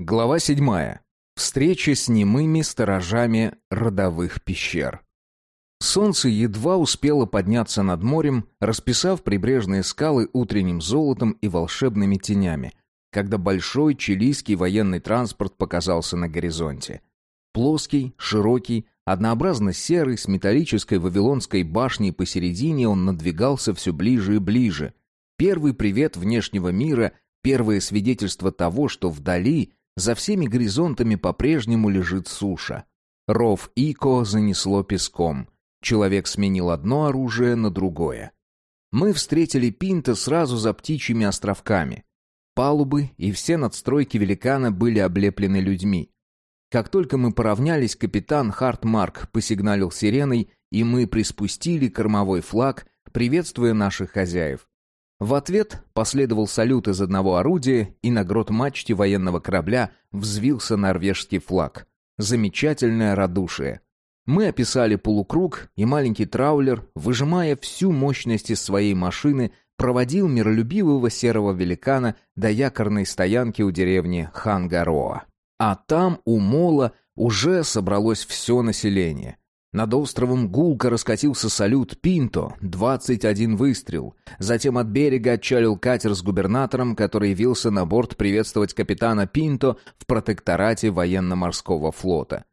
Глава седьмая. Встреча с немыми сторожами родовых пещер. Солнце едва успело подняться над морем, расписав прибрежные скалы утренним золотом и волшебными тенями, когда большой чилийский военный транспорт показался на горизонте. Плоский, широкий, однообразно серый, с металлической вавилонской башней посередине он надвигался все ближе и ближе. Первый привет внешнего мира, первое свидетельство того, что вдали за всеми горизонтами по-прежнему лежит суша. Ров Ико занесло песком. Человек сменил одно оружие на другое. Мы встретили Пинта сразу за птичьими островками. Палубы и все надстройки великана были облеплены людьми. Как только мы поравнялись, капитан Хартмарк посигналил сиреной, и мы приспустили кормовой флаг, приветствуя наших хозяев. В ответ последовал салют из одного орудия, и на грот мачте военного корабля взвился норвежский флаг. Замечательное радушие. Мы описали полукруг, и маленький траулер, выжимая всю мощность из своей машины, проводил миролюбивого серого великана до якорной стоянки у деревни Хангароа. А там, у мола, уже собралось все население. Над островом гулко раскатился салют «Пинто», 21 выстрел. Затем от берега отчалил катер с губернатором, который явился на борт приветствовать капитана Пинто в протекторате военно-морского флота.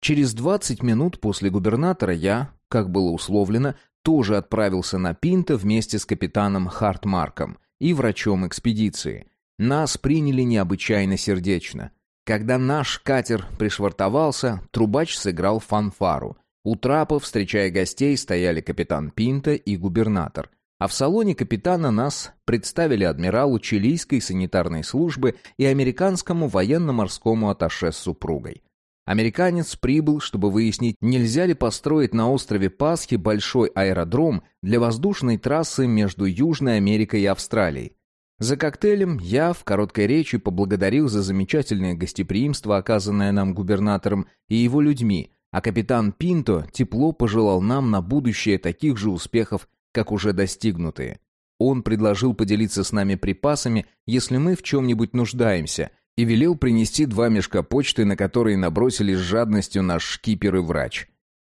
Через 20 минут после губернатора я, как было условлено, тоже отправился на Пинто вместе с капитаном Хартмарком и врачом экспедиции. Нас приняли необычайно сердечно. Когда наш катер пришвартовался, трубач сыграл фанфару — у трапа, встречая гостей, стояли капитан Пинта и губернатор. А в салоне капитана нас представили адмиралу чилийской санитарной службы и американскому военно-морскому атташе с супругой. Американец прибыл, чтобы выяснить, нельзя ли построить на острове Пасхи большой аэродром для воздушной трассы между Южной Америкой и Австралией. За коктейлем я в короткой речи поблагодарил за замечательное гостеприимство, оказанное нам губернатором и его людьми, а капитан Пинто тепло пожелал нам на будущее таких же успехов, как уже достигнутые. Он предложил поделиться с нами припасами, если мы в чем-нибудь нуждаемся, и велел принести два мешка почты, на которые набросились с жадностью наш шкипер и врач.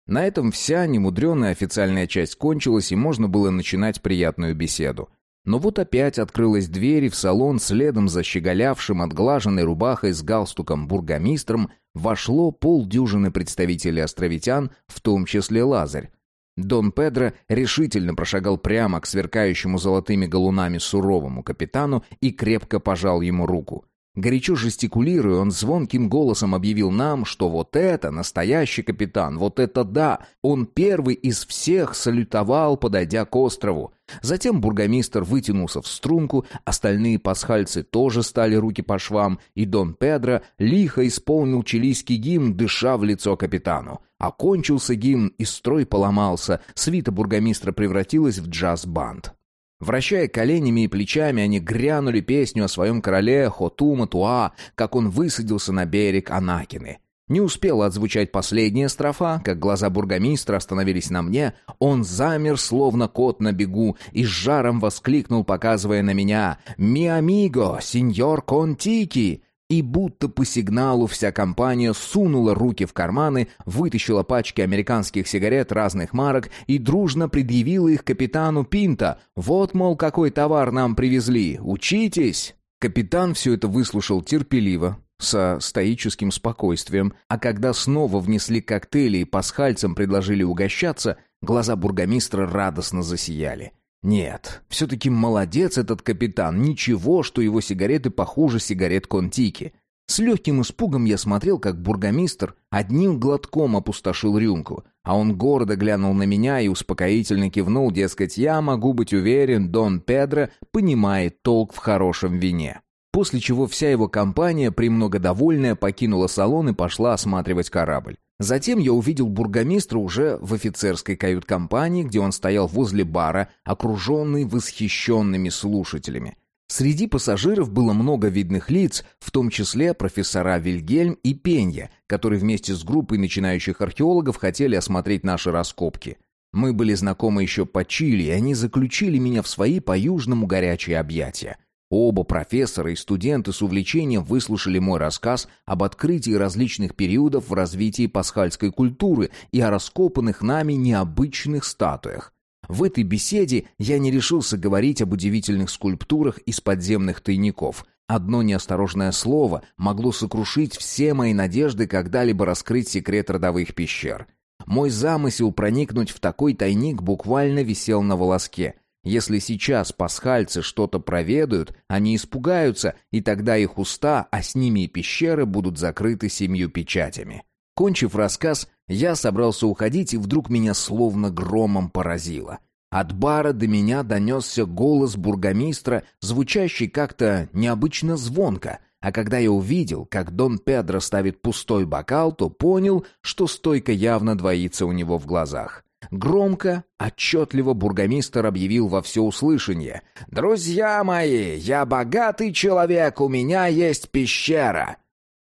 На этом вся немудренная официальная часть кончилась, и можно было начинать приятную беседу. Но вот опять открылась дверь, и в салон следом за щеголявшим отглаженной рубахой с галстуком бургомистром вошло полдюжины представителей островитян, в том числе Лазарь. Дон Педро решительно прошагал прямо к сверкающему золотыми галунами суровому капитану и крепко пожал ему руку. Горячо жестикулируя, он звонким голосом объявил нам, что вот это настоящий капитан, вот это да, он первый из всех салютовал, подойдя к острову. Затем бургомистр вытянулся в струнку, остальные пасхальцы тоже стали руки по швам, и Дон Педро лихо исполнил чилийский гимн, дыша в лицо капитану. Окончился гимн, и строй поломался, свита бургомистра превратилась в джаз-банд. Вращая коленями и плечами, они грянули песню о своем короле Хотума Туа, как он высадился на берег Анакины. Не успела отзвучать последняя строфа, как глаза бургомистра остановились на мне, он замер, словно кот на бегу, и с жаром воскликнул, показывая на меня «Ми амиго, сеньор Контики!» И будто по сигналу вся компания сунула руки в карманы, вытащила пачки американских сигарет разных марок и дружно предъявила их капитану Пинта. «Вот, мол, какой товар нам привезли! Учитесь!» Капитан все это выслушал терпеливо, со стоическим спокойствием, а когда снова внесли коктейли и пасхальцам предложили угощаться, глаза бургомистра радостно засияли. Нет, все-таки молодец этот капитан, ничего, что его сигареты похуже сигарет Контики. С легким испугом я смотрел, как бургомистр одним глотком опустошил рюмку, а он гордо глянул на меня и успокоительно кивнул, дескать, я могу быть уверен, Дон Педро понимает толк в хорошем вине. После чего вся его компания, премного довольная, покинула салон и пошла осматривать корабль. Затем я увидел бургомистра уже в офицерской кают-компании, где он стоял возле бара, окруженный восхищенными слушателями. Среди пассажиров было много видных лиц, в том числе профессора Вильгельм и Пенья, которые вместе с группой начинающих археологов хотели осмотреть наши раскопки. Мы были знакомы еще по Чили, и они заключили меня в свои по-южному горячие объятия. Оба профессора и студенты с увлечением выслушали мой рассказ об открытии различных периодов в развитии пасхальской культуры и о раскопанных нами необычных статуях. В этой беседе я не решился говорить об удивительных скульптурах из подземных тайников. Одно неосторожное слово могло сокрушить все мои надежды когда-либо раскрыть секрет родовых пещер. Мой замысел проникнуть в такой тайник буквально висел на волоске. Если сейчас пасхальцы что-то проведают, они испугаются, и тогда их уста, а с ними и пещеры, будут закрыты семью печатями. Кончив рассказ, я собрался уходить, и вдруг меня словно громом поразило. От бара до меня донесся голос бургомистра, звучащий как-то необычно звонко, а когда я увидел, как Дон Педро ставит пустой бокал, то понял, что стойка явно двоится у него в глазах. Громко, отчетливо бургомистр объявил во всеуслышание. «Друзья мои, я богатый человек, у меня есть пещера!»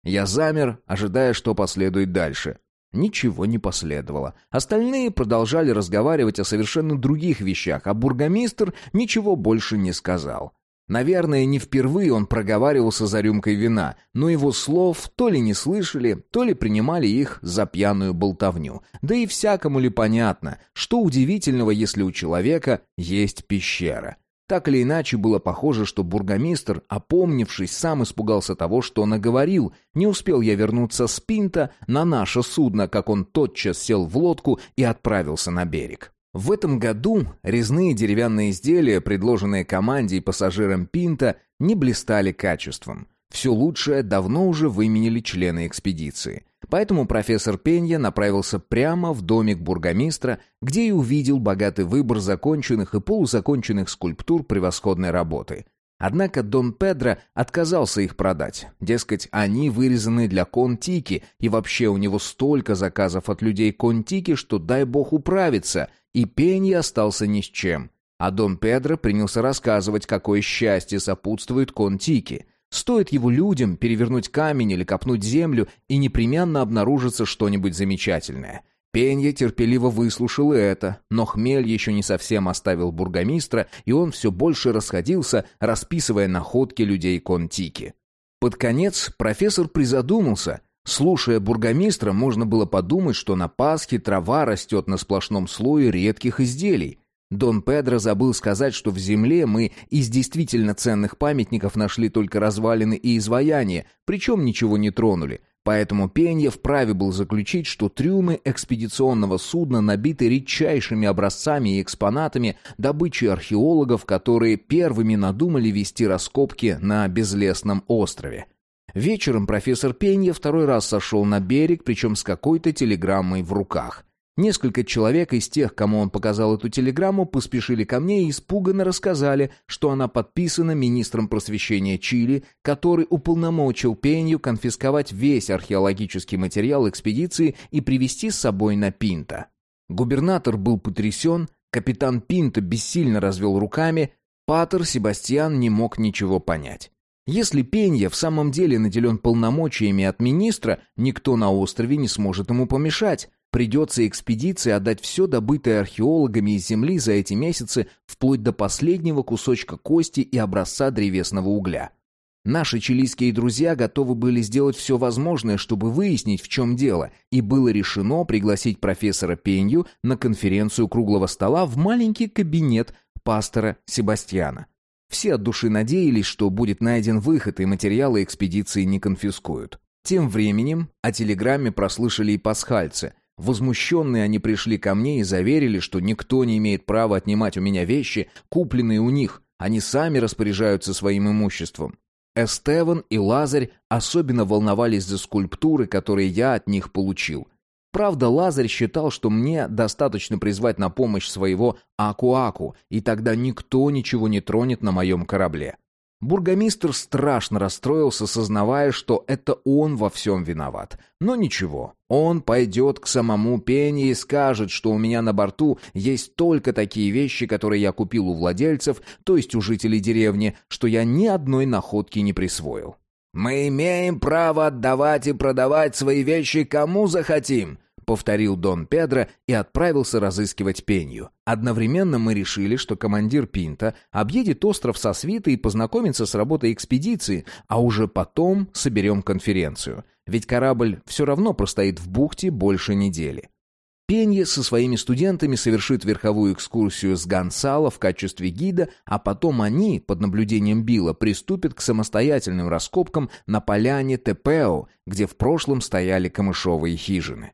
Я замер, ожидая, что последует дальше. Ничего не последовало. Остальные продолжали разговаривать о совершенно других вещах, а бургомистр ничего больше не сказал. Наверное, не впервые он проговаривался за рюмкой вина, но его слов то ли не слышали, то ли принимали их за пьяную болтовню. Да и всякому ли понятно, что удивительного, если у человека есть пещера. Так или иначе, было похоже, что бургомистр, опомнившись, сам испугался того, что наговорил. Не успел я вернуться с Пинта на наше судно, как он тотчас сел в лодку и отправился на берег. В этом году резные деревянные изделия, предложенные команде и пассажирам Пинта, не блистали качеством. Все лучшее давно уже выменили члены экспедиции. Поэтому профессор Пенья направился прямо в домик бургомистра, где и увидел богатый выбор законченных и полузаконченных скульптур превосходной работы. Однако Дон Педро отказался их продать. Дескать, они вырезаны для Контики, и вообще у него столько заказов от людей Контики, что дай бог управиться, и Пенья остался ни с чем. А Дон Педро принялся рассказывать, какое счастье сопутствует Контики. Стоит его людям перевернуть камень или копнуть землю, и непременно обнаружится что-нибудь замечательное. Пенья терпеливо выслушал это, но хмель еще не совсем оставил бургомистра, и он все больше расходился, расписывая находки людей Контики. Под конец профессор призадумался. Слушая бургомистра, можно было подумать, что на Пасхе трава растет на сплошном слое редких изделий. Дон Педро забыл сказать, что в земле мы из действительно ценных памятников нашли только развалины и изваяния, причем ничего не тронули. Поэтому Пенья вправе был заключить, что трюмы экспедиционного судна набиты редчайшими образцами и экспонатами добычи археологов, которые первыми надумали вести раскопки на безлесном острове. Вечером профессор Пенья второй раз сошел на берег, причем с какой-то телеграммой в руках. Несколько человек из тех, кому он показал эту телеграмму, поспешили ко мне и испуганно рассказали, что она подписана министром просвещения Чили, который уполномочил Пенью конфисковать весь археологический материал экспедиции и привезти с собой на Пинта. Губернатор был потрясен, капитан Пинта бессильно развел руками, Патер Себастьян не мог ничего понять. Если Пенья в самом деле наделен полномочиями от министра, никто на острове не сможет ему помешать. Придется экспедиции отдать все добытое археологами из земли за эти месяцы, вплоть до последнего кусочка кости и образца древесного угля. Наши чилийские друзья готовы были сделать все возможное, чтобы выяснить, в чем дело, и было решено пригласить профессора Пенью на конференцию круглого стола в маленький кабинет пастора Себастьяна. Все от души надеялись, что будет найден выход, и материалы экспедиции не конфискуют. Тем временем о телеграмме прослышали и пасхальцы, Возмущенные они пришли ко мне и заверили, что никто не имеет права отнимать у меня вещи, купленные у них. Они сами распоряжаются своим имуществом. Эстеван и Лазарь особенно волновались за скульптуры, которые я от них получил. Правда, Лазарь считал, что мне достаточно призвать на помощь своего Аку-Аку, и тогда никто ничего не тронет на моем корабле. Бургомистр страшно расстроился, сознавая, что это он во всем виноват. Но ничего, он пойдет к самому Пенни и скажет, что у меня на борту есть только такие вещи, которые я купил у владельцев, то есть у жителей деревни, что я ни одной находки не присвоил. «Мы имеем право отдавать и продавать свои вещи кому захотим», повторил Дон Педро и отправился разыскивать Пенью. Одновременно мы решили, что командир Пинта объедет остров со свитой и познакомится с работой экспедиции, а уже потом соберем конференцию. Ведь корабль все равно простоит в бухте больше недели. Пенье со своими студентами совершит верховую экскурсию с Гонсало в качестве гида, а потом они, под наблюдением Билла, приступят к самостоятельным раскопкам на поляне Тепео, где в прошлом стояли камышовые хижины.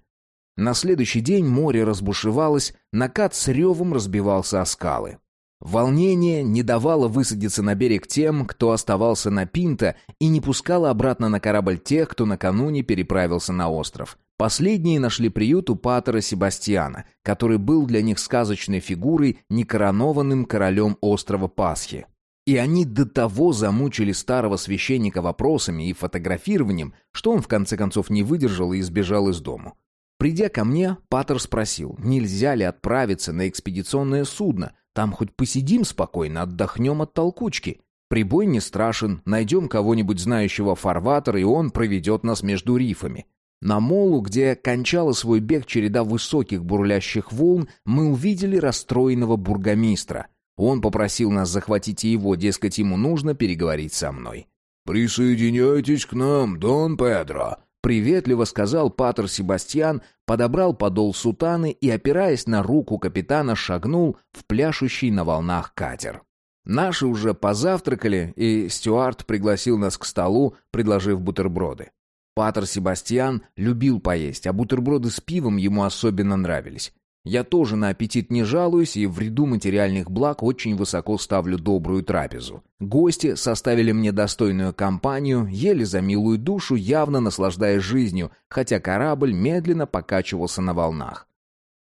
На следующий день море разбушевалось, накат с ревом разбивался о скалы. Волнение не давало высадиться на берег тем, кто оставался на Пинта, и не пускало обратно на корабль тех, кто накануне переправился на остров. Последние нашли приют у патера Себастьяна, который был для них сказочной фигурой, некоронованным королем острова Пасхи. И они до того замучили старого священника вопросами и фотографированием, что он в конце концов не выдержал и сбежал из дому. Придя ко мне, Патер спросил, нельзя ли отправиться на экспедиционное судно, там хоть посидим спокойно, отдохнем от толкучки. Прибой не страшен, найдем кого-нибудь знающего фарватер, и он проведет нас между рифами. На молу, где кончала свой бег череда высоких бурлящих волн, мы увидели расстроенного бургомистра. Он попросил нас захватить его, дескать, ему нужно переговорить со мной. «Присоединяйтесь к нам, Дон Педро», — приветливо сказал Патер Себастьян, подобрал подол сутаны и, опираясь на руку капитана, шагнул в пляшущий на волнах катер. Наши уже позавтракали, и Стюарт пригласил нас к столу, предложив бутерброды. Патер Себастьян любил поесть, а бутерброды с пивом ему особенно нравились. Я тоже на аппетит не жалуюсь и в ряду материальных благ очень высоко ставлю добрую трапезу. Гости составили мне достойную компанию, ели за милую душу, явно наслаждаясь жизнью, хотя корабль медленно покачивался на волнах.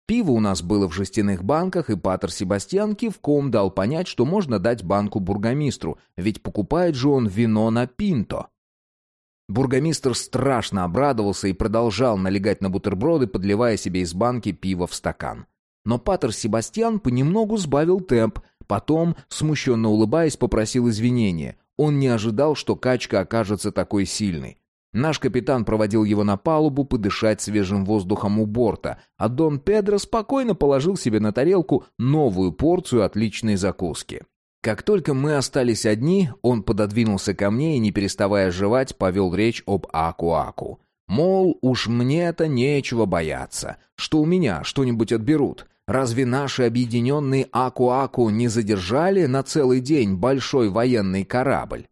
Пиво у нас было в жестяных банках, и Патер Себастьян кивком дал понять, что можно дать банку бургомистру, ведь покупает же он вино на пинто. Бургомистр страшно обрадовался и продолжал налегать на бутерброды, подливая себе из банки пиво в стакан. Но Патер Себастьян понемногу сбавил темп, потом, смущенно улыбаясь, попросил извинения. Он не ожидал, что качка окажется такой сильной. Наш капитан проводил его на палубу подышать свежим воздухом у борта, а Дон Педро спокойно положил себе на тарелку новую порцию отличной закуски. Как только мы остались одни, он пододвинулся ко мне и, не переставая жевать, повел речь об Аку-Аку. Мол, уж мне-то нечего бояться, что у меня что-нибудь отберут. Разве наши объединенные Аку-Аку не задержали на целый день большой военный корабль?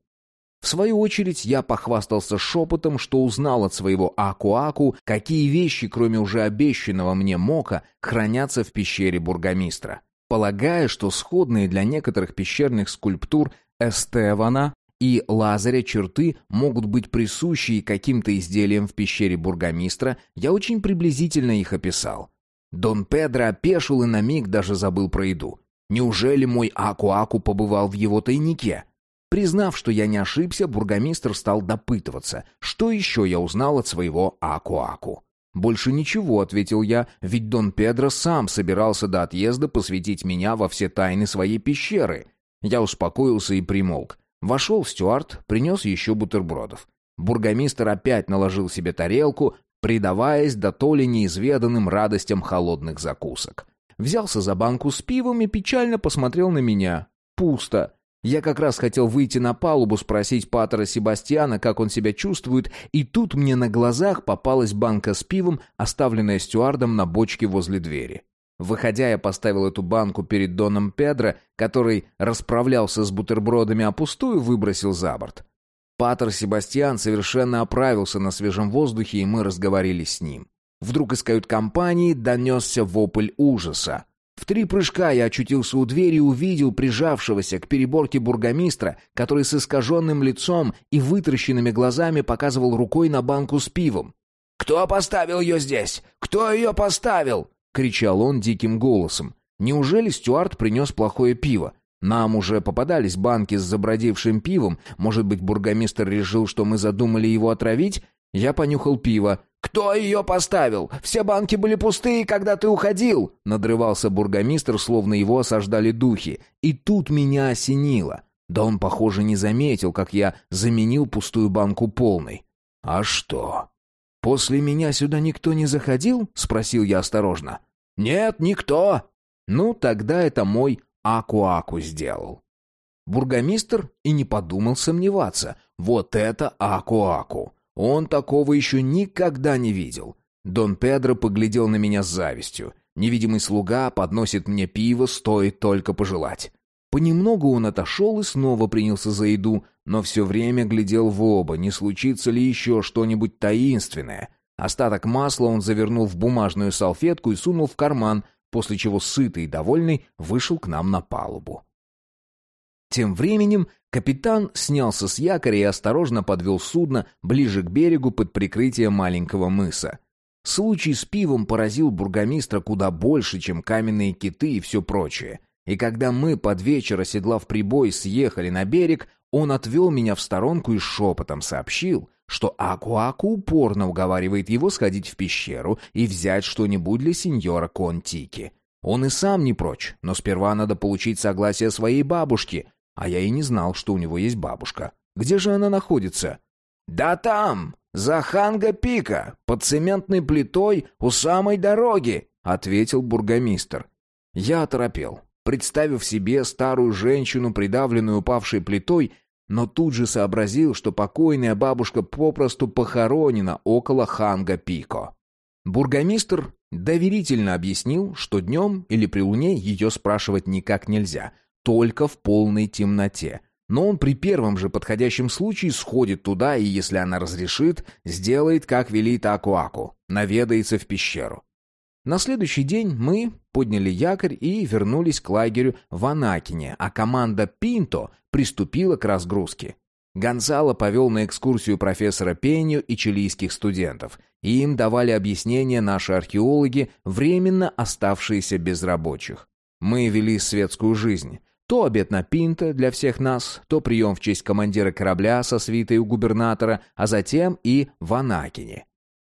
В свою очередь я похвастался шепотом, что узнал от своего Аку-Аку, какие вещи, кроме уже обещанного мне мока, хранятся в пещере бургомистра полагая, что сходные для некоторых пещерных скульптур Эстевана и Лазаря черты могут быть присущи каким-то изделиям в пещере бургомистра, я очень приблизительно их описал. Дон Педро опешил и на миг даже забыл про еду. Неужели мой Аку-Аку побывал в его тайнике? Признав, что я не ошибся, бургомистр стал допытываться, что еще я узнал от своего Аку-Аку. «Больше ничего», — ответил я, «ведь Дон Педро сам собирался до отъезда посвятить меня во все тайны своей пещеры». Я успокоился и примолк. Вошел Стюарт, принес еще бутербродов. Бургомистр опять наложил себе тарелку, предаваясь до то ли неизведанным радостям холодных закусок. Взялся за банку с пивом и печально посмотрел на меня. Пусто. Я как раз хотел выйти на палубу, спросить Патера Себастьяна, как он себя чувствует, и тут мне на глазах попалась банка с пивом, оставленная стюардом на бочке возле двери. Выходя, я поставил эту банку перед Доном Педро, который расправлялся с бутербродами, а пустую выбросил за борт. Патер Себастьян совершенно оправился на свежем воздухе, и мы разговорили с ним. Вдруг из кают-компании донесся вопль ужаса. В три прыжка я очутился у двери и увидел прижавшегося к переборке бургомистра, который с искаженным лицом и вытращенными глазами показывал рукой на банку с пивом. «Кто поставил ее здесь? Кто ее поставил?» — кричал он диким голосом. «Неужели Стюарт принес плохое пиво? Нам уже попадались банки с забродившим пивом. Может быть, бургомистр решил, что мы задумали его отравить? Я понюхал пиво. «Кто ее поставил? Все банки были пустые, когда ты уходил!» Надрывался бургомистр, словно его осаждали духи. И тут меня осенило. Да он, похоже, не заметил, как я заменил пустую банку полной. «А что? «После меня сюда никто не заходил?» — спросил я осторожно. «Нет, никто». «Ну, тогда это мой Аку-Аку сделал». Бургомистр и не подумал сомневаться. Вот это Аку-Аку. Он такого еще никогда не видел. Дон Педро поглядел на меня с завистью. Невидимый слуга подносит мне пиво, стоит только пожелать. Понемногу он отошел и снова принялся за еду, но все время глядел в оба, не случится ли еще что-нибудь таинственное. Остаток масла он завернул в бумажную салфетку и сунул в карман, после чего сытый и довольный вышел к нам на палубу. Тем временем капитан снялся с якоря и осторожно подвел судно ближе к берегу под прикрытием маленького мыса. Случай с пивом поразил бургомистра куда больше, чем каменные киты и все прочее. И когда мы под вечер, оседлав прибой, съехали на берег, он отвел меня в сторонку и шепотом сообщил, что Аку-Аку упорно уговаривает его сходить в пещеру и взять что-нибудь для сеньора Контики. Он и сам не прочь, но сперва надо получить согласие своей бабушки, а я и не знал, что у него есть бабушка. Где же она находится? «Да там, за Ханга-Пика, под цементной плитой у самой дороги», — ответил бургомистр. Я оторопел, представив себе старую женщину, придавленную упавшей плитой, но тут же сообразил, что покойная бабушка попросту похоронена около Ханга-Пико. Бургомистр доверительно объяснил, что днем или при луне ее спрашивать никак нельзя, только в полной темноте — но он при первом же подходящем случае сходит туда и, если она разрешит, сделает, как велит Акуаку, наведается в пещеру. На следующий день мы подняли якорь и вернулись к лагерю в Анакине, а команда «Пинто» приступила к разгрузке. Гонзало повел на экскурсию профессора Пенью и чилийских студентов, и им давали объяснения наши археологи, временно оставшиеся без рабочих. Мы вели светскую жизнь. То обед на пинта для всех нас, то прием в честь командира корабля со свитой у губернатора, а затем и в Анакине.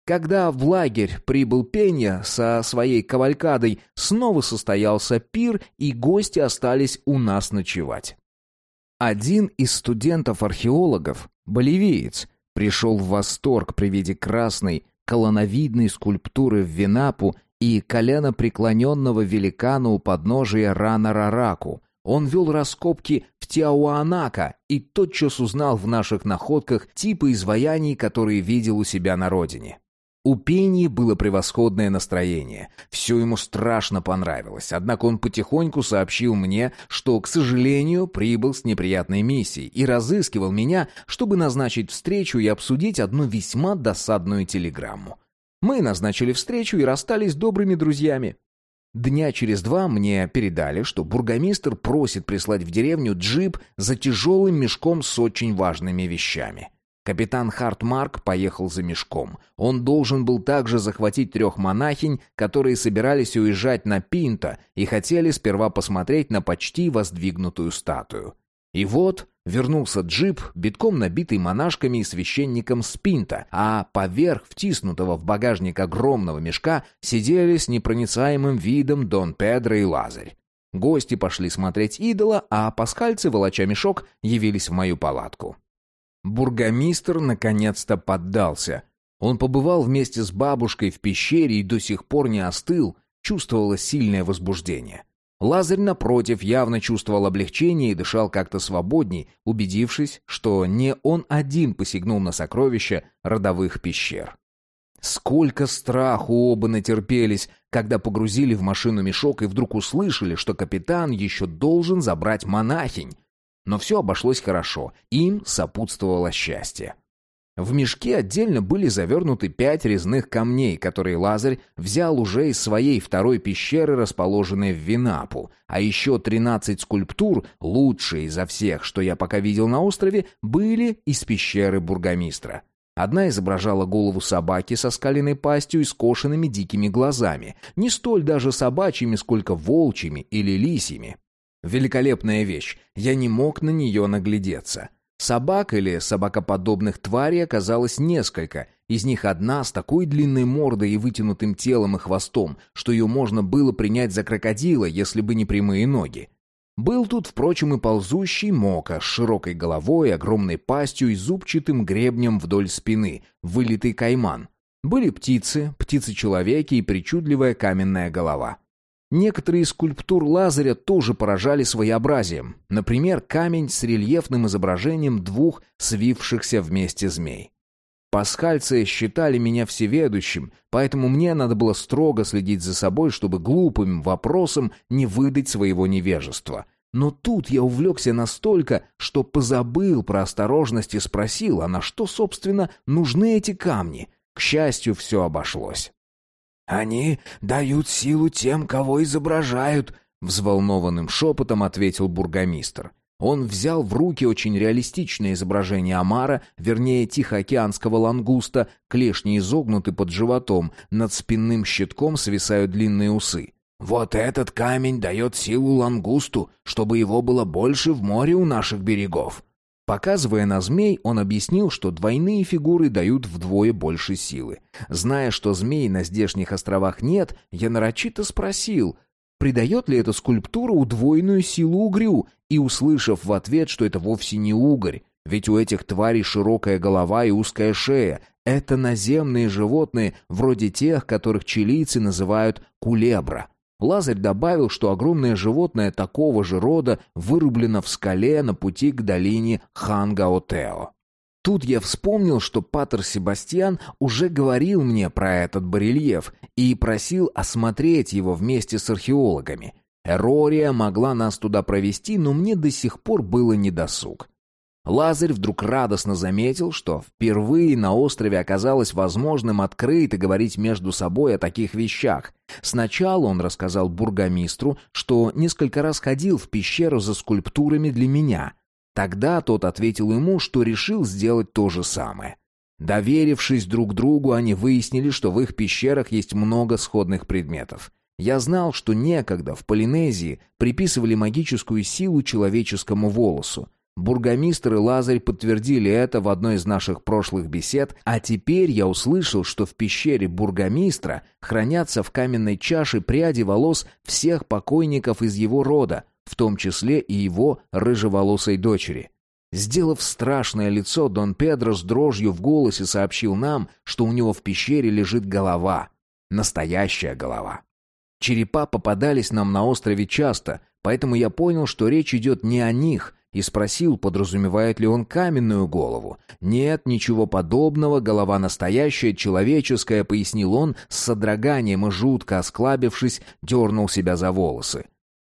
Когда в лагерь прибыл Пенья со своей кавалькадой, снова состоялся пир, и гости остались у нас ночевать. Один из студентов-археологов, боливиец, пришел в восторг при виде красной, колоновидной скульптуры в Винапу и колено преклоненного великана у подножия Рана-Рараку, он вел раскопки в Тиауанака и тотчас узнал в наших находках типы изваяний, которые видел у себя на родине. У Пении было превосходное настроение. Все ему страшно понравилось, однако он потихоньку сообщил мне, что, к сожалению, прибыл с неприятной миссией и разыскивал меня, чтобы назначить встречу и обсудить одну весьма досадную телеграмму. Мы назначили встречу и расстались добрыми друзьями. Дня через два мне передали, что бургомистр просит прислать в деревню джип за тяжелым мешком с очень важными вещами. Капитан Хартмарк поехал за мешком. Он должен был также захватить трех монахинь, которые собирались уезжать на Пинто и хотели сперва посмотреть на почти воздвигнутую статую. И вот вернулся джип, битком набитый монашками и священником Спинта, а поверх втиснутого в багажник огромного мешка сидели с непроницаемым видом Дон Педро и Лазарь. Гости пошли смотреть идола, а пасхальцы, волоча мешок, явились в мою палатку. Бургомистр наконец-то поддался. Он побывал вместе с бабушкой в пещере и до сих пор не остыл, чувствовалось сильное возбуждение. Лазарь, напротив, явно чувствовал облегчение и дышал как-то свободней, убедившись, что не он один посягнул на сокровища родовых пещер. Сколько страху оба натерпелись, когда погрузили в машину мешок и вдруг услышали, что капитан еще должен забрать монахинь. Но все обошлось хорошо, им сопутствовало счастье. В мешке отдельно были завернуты пять резных камней, которые Лазарь взял уже из своей второй пещеры, расположенной в Винапу, а еще тринадцать скульптур, лучшие изо всех, что я пока видел на острове, были из пещеры бургомистра. Одна изображала голову собаки со скаленной пастью и скошенными дикими глазами, не столь даже собачьими, сколько волчьими или лисьими. Великолепная вещь, я не мог на нее наглядеться. Собак или собакоподобных тварей оказалось несколько, из них одна с такой длинной мордой и вытянутым телом и хвостом, что ее можно было принять за крокодила, если бы не прямые ноги. Был тут, впрочем, и ползущий мока с широкой головой, огромной пастью и зубчатым гребнем вдоль спины, вылитый кайман. Были птицы, птицы-человеки и причудливая каменная голова. Некоторые из скульптур Лазаря тоже поражали своеобразием. Например, камень с рельефным изображением двух свившихся вместе змей. Пасхальцы считали меня всеведущим, поэтому мне надо было строго следить за собой, чтобы глупым вопросом не выдать своего невежества. Но тут я увлекся настолько, что позабыл про осторожность и спросил, а на что, собственно, нужны эти камни? К счастью, все обошлось. «Они дают силу тем, кого изображают», — взволнованным шепотом ответил бургомистр. Он взял в руки очень реалистичное изображение омара, вернее, тихоокеанского лангуста, клешни изогнуты под животом, над спинным щитком свисают длинные усы. «Вот этот камень дает силу лангусту, чтобы его было больше в море у наших берегов. Показывая на змей, он объяснил, что двойные фигуры дают вдвое больше силы. Зная, что змей на здешних островах нет, я нарочито спросил, придает ли эта скульптура удвоенную силу угрю, и, услышав в ответ, что это вовсе не угорь, ведь у этих тварей широкая голова и узкая шея, это наземные животные, вроде тех, которых чилийцы называют кулебра. Лазарь добавил, что огромное животное такого же рода вырублено в скале на пути к долине Хангаотео. Тут я вспомнил, что Патер Себастьян уже говорил мне про этот барельеф и просил осмотреть его вместе с археологами. Эрория могла нас туда провести, но мне до сих пор было недосуг. Лазарь вдруг радостно заметил, что впервые на острове оказалось возможным открыто говорить между собой о таких вещах. Сначала он рассказал бургомистру, что несколько раз ходил в пещеру за скульптурами для меня. Тогда тот ответил ему, что решил сделать то же самое. Доверившись друг другу, они выяснили, что в их пещерах есть много сходных предметов. Я знал, что некогда в Полинезии приписывали магическую силу человеческому волосу. Бургомистр и Лазарь подтвердили это в одной из наших прошлых бесед, а теперь я услышал, что в пещере бургомистра хранятся в каменной чаше пряди волос всех покойников из его рода, в том числе и его рыжеволосой дочери. Сделав страшное лицо, Дон Педро с дрожью в голосе сообщил нам, что у него в пещере лежит голова. Настоящая голова. Черепа попадались нам на острове часто, поэтому я понял, что речь идет не о них — и спросил, подразумевает ли он каменную голову. «Нет, ничего подобного, голова настоящая, человеческая», — пояснил он с содроганием и жутко осклабившись, дернул себя за волосы.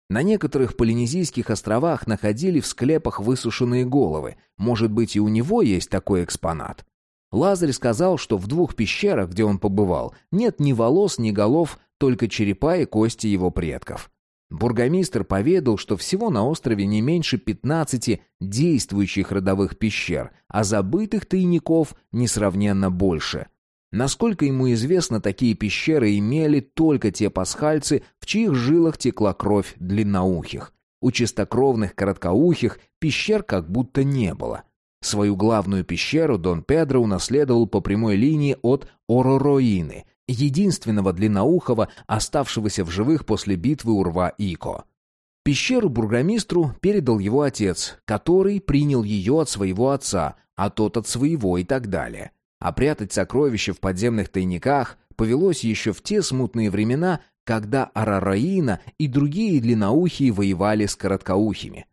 На некоторых полинезийских островах находили в склепах высушенные головы. Может быть, и у него есть такой экспонат. Лазарь сказал, что в двух пещерах, где он побывал, нет ни волос, ни голов, только черепа и кости его предков. Бургомистр поведал, что всего на острове не меньше 15 действующих родовых пещер, а забытых тайников несравненно больше. Насколько ему известно, такие пещеры имели только те пасхальцы, в чьих жилах текла кровь длинноухих. У чистокровных короткоухих пещер как будто не было. Свою главную пещеру Дон Педро унаследовал по прямой линии от Оророины, единственного длинноухого, оставшегося в живых после битвы у рва Ико. Пещеру бургомистру передал его отец, который принял ее от своего отца, а тот от своего и так далее. А прятать сокровища в подземных тайниках повелось еще в те смутные времена, когда Арараина и другие длинноухие воевали с короткоухими.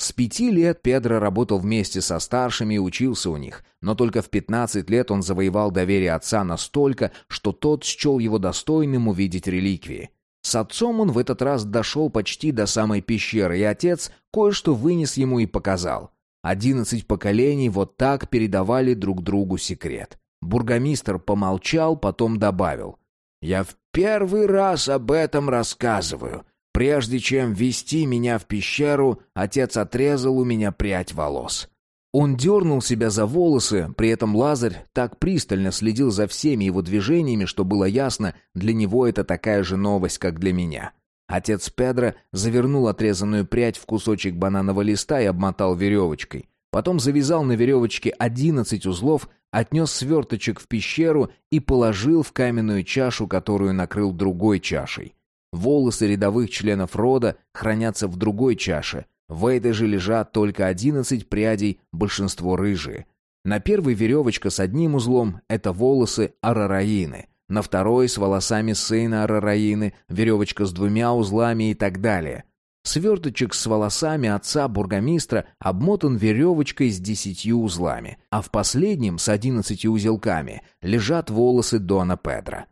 С пяти лет Педро работал вместе со старшими и учился у них, но только в пятнадцать лет он завоевал доверие отца настолько, что тот счел его достойным увидеть реликвии. С отцом он в этот раз дошел почти до самой пещеры, и отец кое-что вынес ему и показал. Одиннадцать поколений вот так передавали друг другу секрет. Бургомистр помолчал, потом добавил. «Я в первый раз об этом рассказываю. Прежде чем вести меня в пещеру, отец отрезал у меня прядь волос. Он дернул себя за волосы, при этом Лазарь так пристально следил за всеми его движениями, что было ясно, для него это такая же новость, как для меня. Отец Педро завернул отрезанную прядь в кусочек бананового листа и обмотал веревочкой. Потом завязал на веревочке одиннадцать узлов, отнес сверточек в пещеру и положил в каменную чашу, которую накрыл другой чашей. Волосы рядовых членов рода хранятся в другой чаше. В этой же лежат только одиннадцать прядей, большинство рыжие. На первой веревочка с одним узлом — это волосы Арараины. На второй с волосами сына Арараины, веревочка с двумя узлами и так далее. Сверточек с волосами отца бургомистра обмотан веревочкой с десятью узлами, а в последнем с одиннадцатью узелками лежат волосы Дона Педро.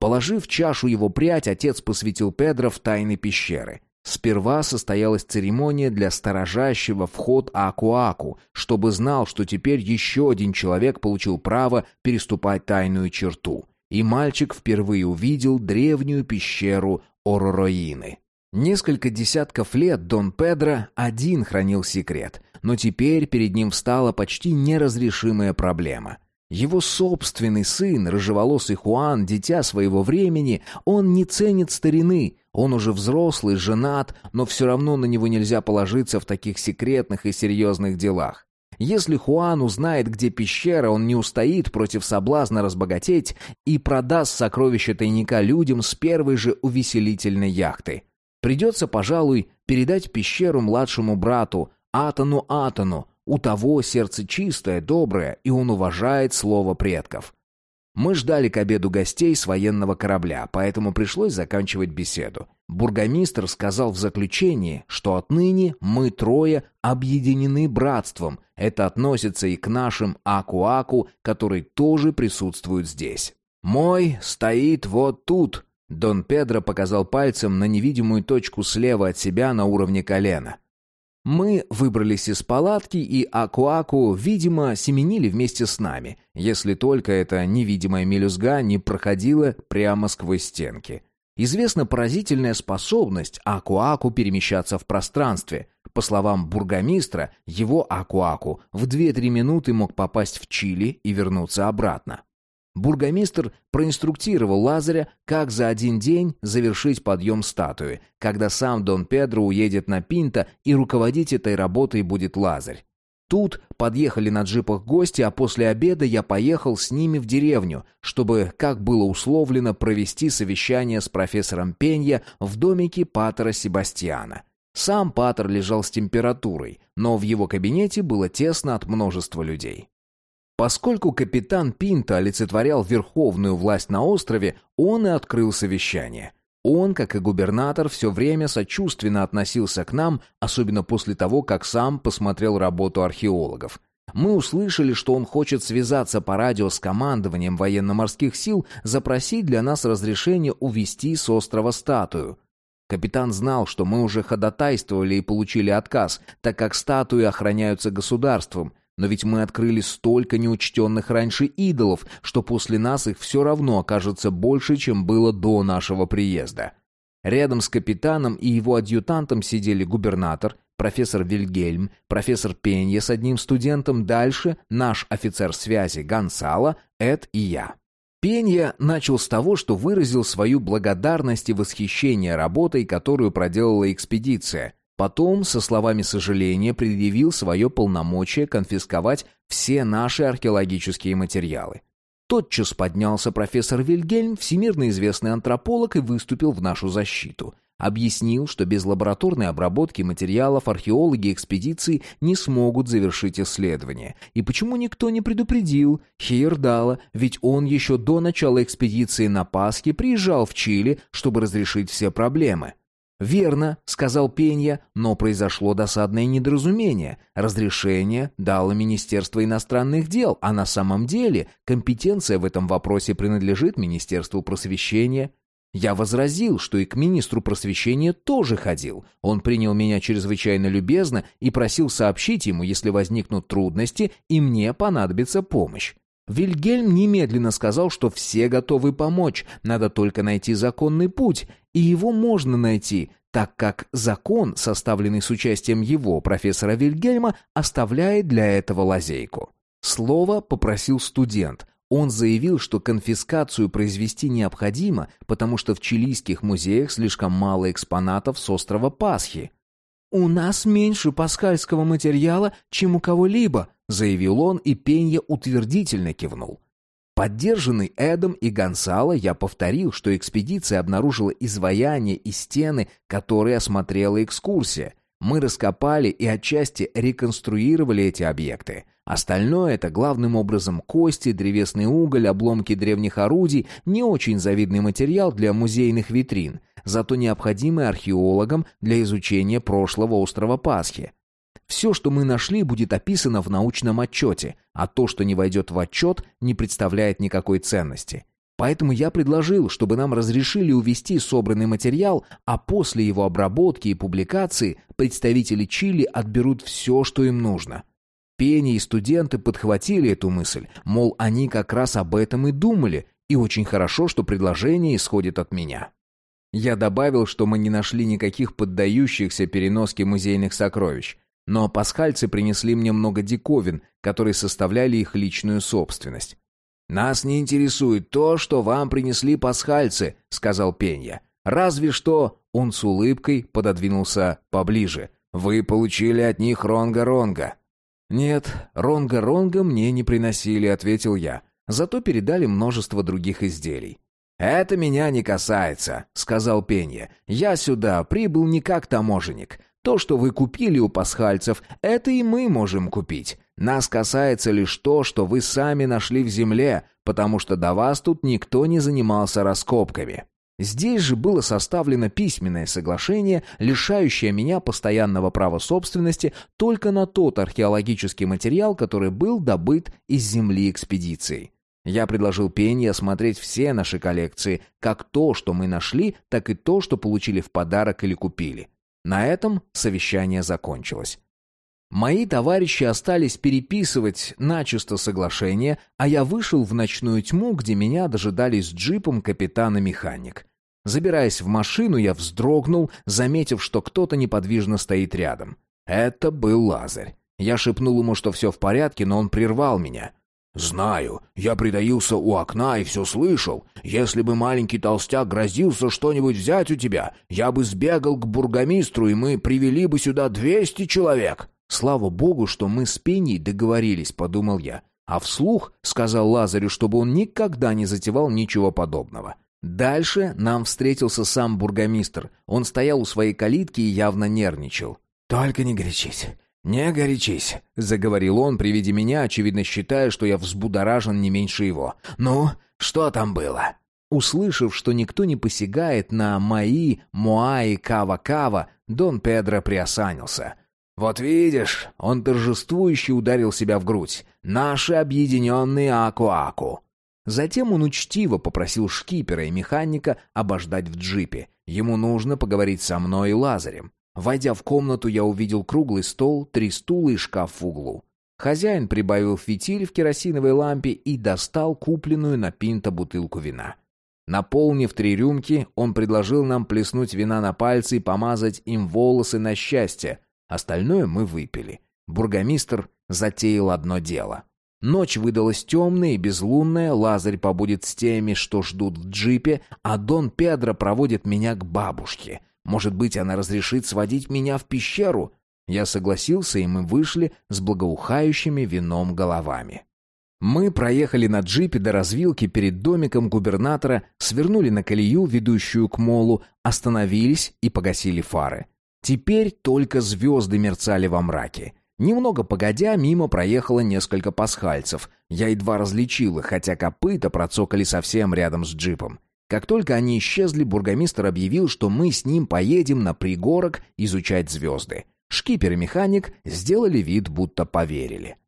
Положив чашу его прядь, отец посвятил Педро в тайны пещеры. Сперва состоялась церемония для сторожащего вход Акуаку, чтобы знал, что теперь еще один человек получил право переступать тайную черту. И мальчик впервые увидел древнюю пещеру Оророины. Несколько десятков лет Дон Педро один хранил секрет, но теперь перед ним встала почти неразрешимая проблема. Его собственный сын, рыжеволосый Хуан, дитя своего времени, он не ценит старины, он уже взрослый, женат, но все равно на него нельзя положиться в таких секретных и серьезных делах. Если Хуан узнает, где пещера, он не устоит против соблазна разбогатеть и продаст сокровища тайника людям с первой же увеселительной яхты. Придется, пожалуй, передать пещеру младшему брату, Атану Атану, у того сердце чистое, доброе, и он уважает слово предков. Мы ждали к обеду гостей с военного корабля, поэтому пришлось заканчивать беседу. Бургомистр сказал в заключении, что отныне мы трое объединены братством. Это относится и к нашим Аку-Аку, которые тоже присутствуют здесь. «Мой стоит вот тут», — Дон Педро показал пальцем на невидимую точку слева от себя на уровне колена. Мы выбрались из палатки, и Акуаку, видимо, семенили вместе с нами, если только эта невидимая мелюзга не проходила прямо сквозь стенки. Известна поразительная способность Акуаку перемещаться в пространстве. По словам бургомистра, его Акуаку в 2-3 минуты мог попасть в Чили и вернуться обратно. Бургомистр проинструктировал Лазаря, как за один день завершить подъем статуи, когда сам Дон Педро уедет на Пинта и руководить этой работой будет Лазарь. Тут подъехали на джипах гости, а после обеда я поехал с ними в деревню, чтобы, как было условлено, провести совещание с профессором Пенья в домике Патера Себастьяна. Сам Патер лежал с температурой, но в его кабинете было тесно от множества людей. Поскольку капитан Пинто олицетворял верховную власть на острове, он и открыл совещание. Он, как и губернатор, все время сочувственно относился к нам, особенно после того, как сам посмотрел работу археологов. Мы услышали, что он хочет связаться по радио с командованием военно-морских сил, запросить для нас разрешение увезти с острова статую. Капитан знал, что мы уже ходатайствовали и получили отказ, так как статуи охраняются государством, но ведь мы открыли столько неучтенных раньше идолов, что после нас их все равно окажется больше, чем было до нашего приезда. Рядом с капитаном и его адъютантом сидели губернатор, профессор Вильгельм, профессор Пенье с одним студентом, дальше наш офицер связи Гонсало, Эд и я. Пенья начал с того, что выразил свою благодарность и восхищение работой, которую проделала экспедиция, Потом, со словами сожаления, предъявил свое полномочие конфисковать все наши археологические материалы. Тотчас поднялся профессор Вильгельм, всемирно известный антрополог, и выступил в нашу защиту. Объяснил, что без лабораторной обработки материалов археологи экспедиции не смогут завершить исследование. И почему никто не предупредил Хейердала, ведь он еще до начала экспедиции на Пасхе приезжал в Чили, чтобы разрешить все проблемы. «Верно», — сказал Пенья, но произошло досадное недоразумение. Разрешение дало Министерство иностранных дел, а на самом деле компетенция в этом вопросе принадлежит Министерству просвещения. Я возразил, что и к министру просвещения тоже ходил. Он принял меня чрезвычайно любезно и просил сообщить ему, если возникнут трудности и мне понадобится помощь. Вильгельм немедленно сказал, что все готовы помочь, надо только найти законный путь, и его можно найти, так как закон, составленный с участием его, профессора Вильгельма, оставляет для этого лазейку. Слово попросил студент. Он заявил, что конфискацию произвести необходимо, потому что в чилийских музеях слишком мало экспонатов с острова Пасхи. «У нас меньше пасхальского материала, чем у кого-либо», заявил он, и Пенья утвердительно кивнул. Поддержанный Эдом и Гонсало, я повторил, что экспедиция обнаружила изваяния и стены, которые осмотрела экскурсия. Мы раскопали и отчасти реконструировали эти объекты. Остальное — это главным образом кости, древесный уголь, обломки древних орудий, не очень завидный материал для музейных витрин, зато необходимый археологам для изучения прошлого острова Пасхи. Все, что мы нашли, будет описано в научном отчете, а то, что не войдет в отчет, не представляет никакой ценности. Поэтому я предложил, чтобы нам разрешили увести собранный материал, а после его обработки и публикации представители Чили отберут все, что им нужно. Пени и студенты подхватили эту мысль, мол, они как раз об этом и думали, и очень хорошо, что предложение исходит от меня. Я добавил, что мы не нашли никаких поддающихся переноске музейных сокровищ, но пасхальцы принесли мне много диковин, которые составляли их личную собственность. «Нас не интересует то, что вам принесли пасхальцы», — сказал Пенья. «Разве что...» — он с улыбкой пододвинулся поближе. «Вы получили от них ронга-ронга». «Нет, ронга-ронга мне не приносили», — ответил я. «Зато передали множество других изделий». «Это меня не касается», — сказал Пенья. «Я сюда прибыл не как таможенник. То, что вы купили у пасхальцев, это и мы можем купить. Нас касается лишь то, что вы сами нашли в земле, потому что до вас тут никто не занимался раскопками». Здесь же было составлено письменное соглашение, лишающее меня постоянного права собственности только на тот археологический материал, который был добыт из земли экспедицией. Я предложил Пенни осмотреть все наши коллекции, как то, что мы нашли, так и то, что получили в подарок или купили. На этом совещание закончилось. Мои товарищи остались переписывать начисто соглашение, а я вышел в ночную тьму, где меня дожидались джипом капитана-механик. Забираясь в машину, я вздрогнул, заметив, что кто-то неподвижно стоит рядом. Это был Лазарь. Я шепнул ему, что все в порядке, но он прервал меня. «Знаю, я притаился у окна и все слышал. Если бы маленький толстяк грозился что-нибудь взять у тебя, я бы сбегал к бургомистру, и мы привели бы сюда двести человек». «Слава богу, что мы с Пеней договорились», — подумал я. А вслух сказал Лазарю, чтобы он никогда не затевал ничего подобного. Дальше нам встретился сам бургомистр. Он стоял у своей калитки и явно нервничал. «Только не горячись. «Не горячись», — заговорил он при виде меня, очевидно считая, что я взбудоражен не меньше его. «Ну, что там было?» Услышав, что никто не посягает на мои Моаи Кава-Кава, Дон Педро приосанился. «Вот видишь», — он торжествующе ударил себя в грудь, «наши объединенные Аку-Аку». Затем он учтиво попросил шкипера и механика обождать в джипе. Ему нужно поговорить со мной и Лазарем. Войдя в комнату, я увидел круглый стол, три стула и шкаф в углу. Хозяин прибавил фитиль в керосиновой лампе и достал купленную на пинта бутылку вина. Наполнив три рюмки, он предложил нам плеснуть вина на пальцы и помазать им волосы на счастье. Остальное мы выпили. Бургомистр затеял одно дело. Ночь выдалась темная и безлунная, Лазарь побудет с теми, что ждут в джипе, а Дон Педро проводит меня к бабушке — может быть, она разрешит сводить меня в пещеру? Я согласился, и мы вышли с благоухающими вином головами. Мы проехали на джипе до развилки перед домиком губернатора, свернули на колею, ведущую к молу, остановились и погасили фары. Теперь только звезды мерцали во мраке. Немного погодя, мимо проехало несколько пасхальцев. Я едва различил их, хотя копыта процокали совсем рядом с джипом. Как только они исчезли, бургомистр объявил, что мы с ним поедем на пригорок изучать звезды. Шкипер и механик сделали вид, будто поверили.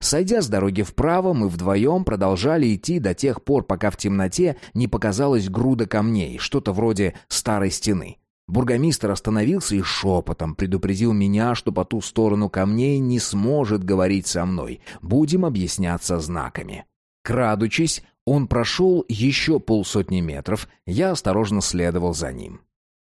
Сойдя с дороги вправо, мы вдвоем продолжали идти до тех пор, пока в темноте не показалась груда камней, что-то вроде старой стены. Бургомистр остановился и шепотом предупредил меня, что по ту сторону камней не сможет говорить со мной. Будем объясняться знаками. Крадучись, он прошел еще полсотни метров, я осторожно следовал за ним.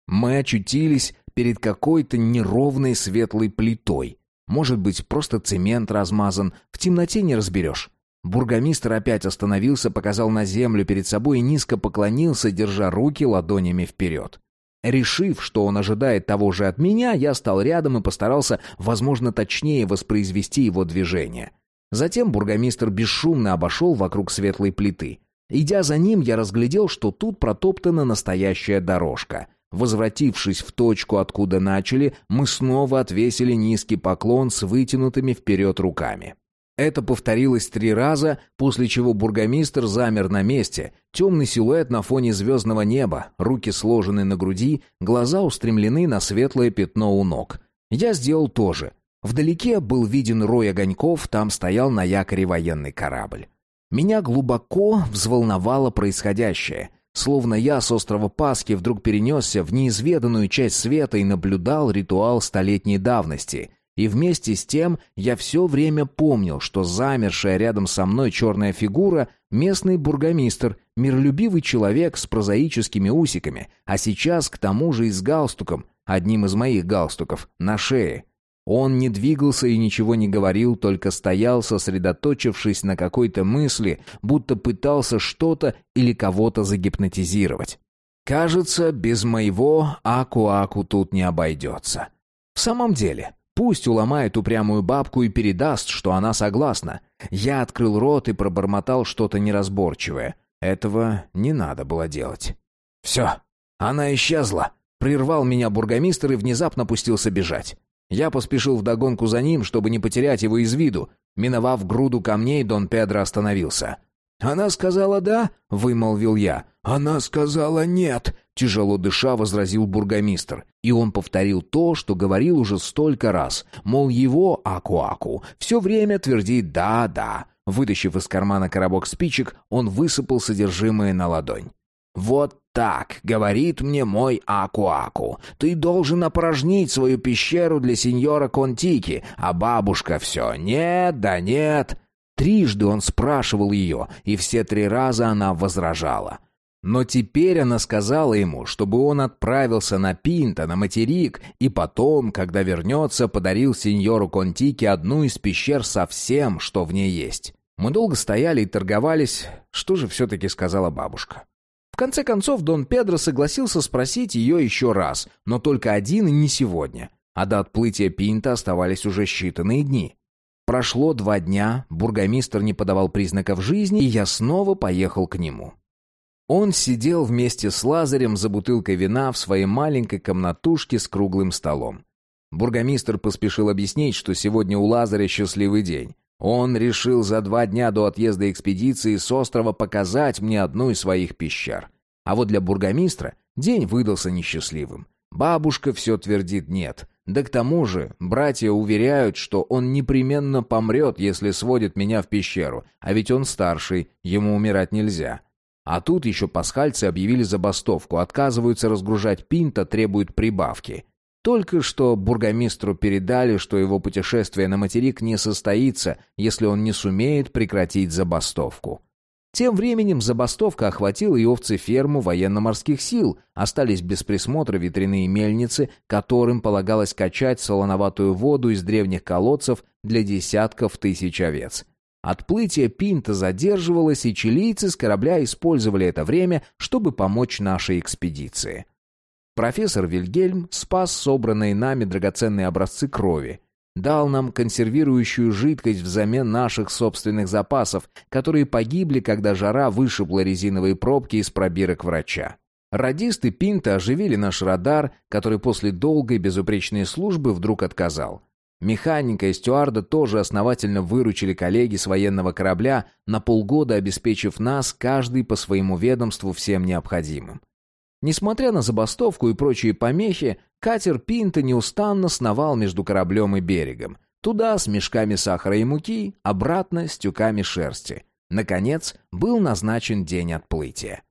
Мы очутились перед какой-то неровной светлой плитой. Может быть, просто цемент размазан, в темноте не разберешь. Бургомистр опять остановился, показал на землю перед собой и низко поклонился, держа руки ладонями вперед. Решив, что он ожидает того же от меня, я стал рядом и постарался, возможно, точнее воспроизвести его движение. Затем бургомистр бесшумно обошел вокруг светлой плиты. Идя за ним, я разглядел, что тут протоптана настоящая дорожка. Возвратившись в точку, откуда начали, мы снова отвесили низкий поклон с вытянутыми вперед руками. Это повторилось три раза, после чего бургомистр замер на месте, темный силуэт на фоне звездного неба, руки сложены на груди, глаза устремлены на светлое пятно у ног. Я сделал то же. Вдалеке был виден рой огоньков, там стоял на якоре военный корабль. Меня глубоко взволновало происходящее, словно я с острова Пасхи вдруг перенесся в неизведанную часть света и наблюдал ритуал столетней давности — и вместе с тем я все время помнил, что замершая рядом со мной черная фигура — местный бургомистр, миролюбивый человек с прозаическими усиками, а сейчас к тому же и с галстуком, одним из моих галстуков, на шее. Он не двигался и ничего не говорил, только стоял, сосредоточившись на какой-то мысли, будто пытался что-то или кого-то загипнотизировать. Кажется, без моего Аку-Аку тут не обойдется. В самом деле, Пусть уломает упрямую бабку и передаст, что она согласна. Я открыл рот и пробормотал что-то неразборчивое. Этого не надо было делать. «Все, она исчезла!» Прервал меня бургомистр и внезапно пустился бежать. Я поспешил вдогонку за ним, чтобы не потерять его из виду. Миновав груду камней, Дон Педро остановился. «Она сказала «да», — вымолвил я. «Она сказала «нет», — тяжело дыша возразил бургомистр. И он повторил то, что говорил уже столько раз. Мол, его Аку-Аку все время твердит «да-да». Вытащив из кармана коробок спичек, он высыпал содержимое на ладонь. «Вот так, — говорит мне мой Аку-Аку, — ты должен опорожнить свою пещеру для сеньора Контики, а бабушка все «нет, да нет». Трижды он спрашивал ее, и все три раза она возражала. Но теперь она сказала ему, чтобы он отправился на Пинта, на материк, и потом, когда вернется, подарил сеньору Контике одну из пещер со всем, что в ней есть. Мы долго стояли и торговались, что же все-таки сказала бабушка. В конце концов, Дон Педро согласился спросить ее еще раз, но только один и не сегодня. А до отплытия Пинта оставались уже считанные дни. Прошло два дня, бургомистр не подавал признаков жизни, и я снова поехал к нему. Он сидел вместе с Лазарем за бутылкой вина в своей маленькой комнатушке с круглым столом. Бургомистр поспешил объяснить, что сегодня у Лазаря счастливый день. Он решил за два дня до отъезда экспедиции с острова показать мне одну из своих пещер. А вот для бургомистра день выдался несчастливым. Бабушка все твердит «нет», да к тому же, братья уверяют, что он непременно помрет, если сводит меня в пещеру, а ведь он старший, ему умирать нельзя. А тут еще пасхальцы объявили забастовку, отказываются разгружать пинта, требуют прибавки. Только что бургомистру передали, что его путешествие на материк не состоится, если он не сумеет прекратить забастовку. Тем временем забастовка охватила и овцеферму военно-морских сил. Остались без присмотра ветряные мельницы, которым полагалось качать солоноватую воду из древних колодцев для десятков тысяч овец. Отплытие Пинта задерживалось, и чилийцы с корабля использовали это время, чтобы помочь нашей экспедиции. Профессор Вильгельм спас собранные нами драгоценные образцы крови дал нам консервирующую жидкость взамен наших собственных запасов, которые погибли, когда жара вышибла резиновые пробки из пробирок врача. Радисты Пинта оживили наш радар, который после долгой безупречной службы вдруг отказал. Механика и стюарда тоже основательно выручили коллеги с военного корабля, на полгода обеспечив нас, каждый по своему ведомству, всем необходимым. Несмотря на забастовку и прочие помехи, катер Пинта неустанно сновал между кораблем и берегом. Туда с мешками сахара и муки, обратно с тюками шерсти. Наконец, был назначен день отплытия.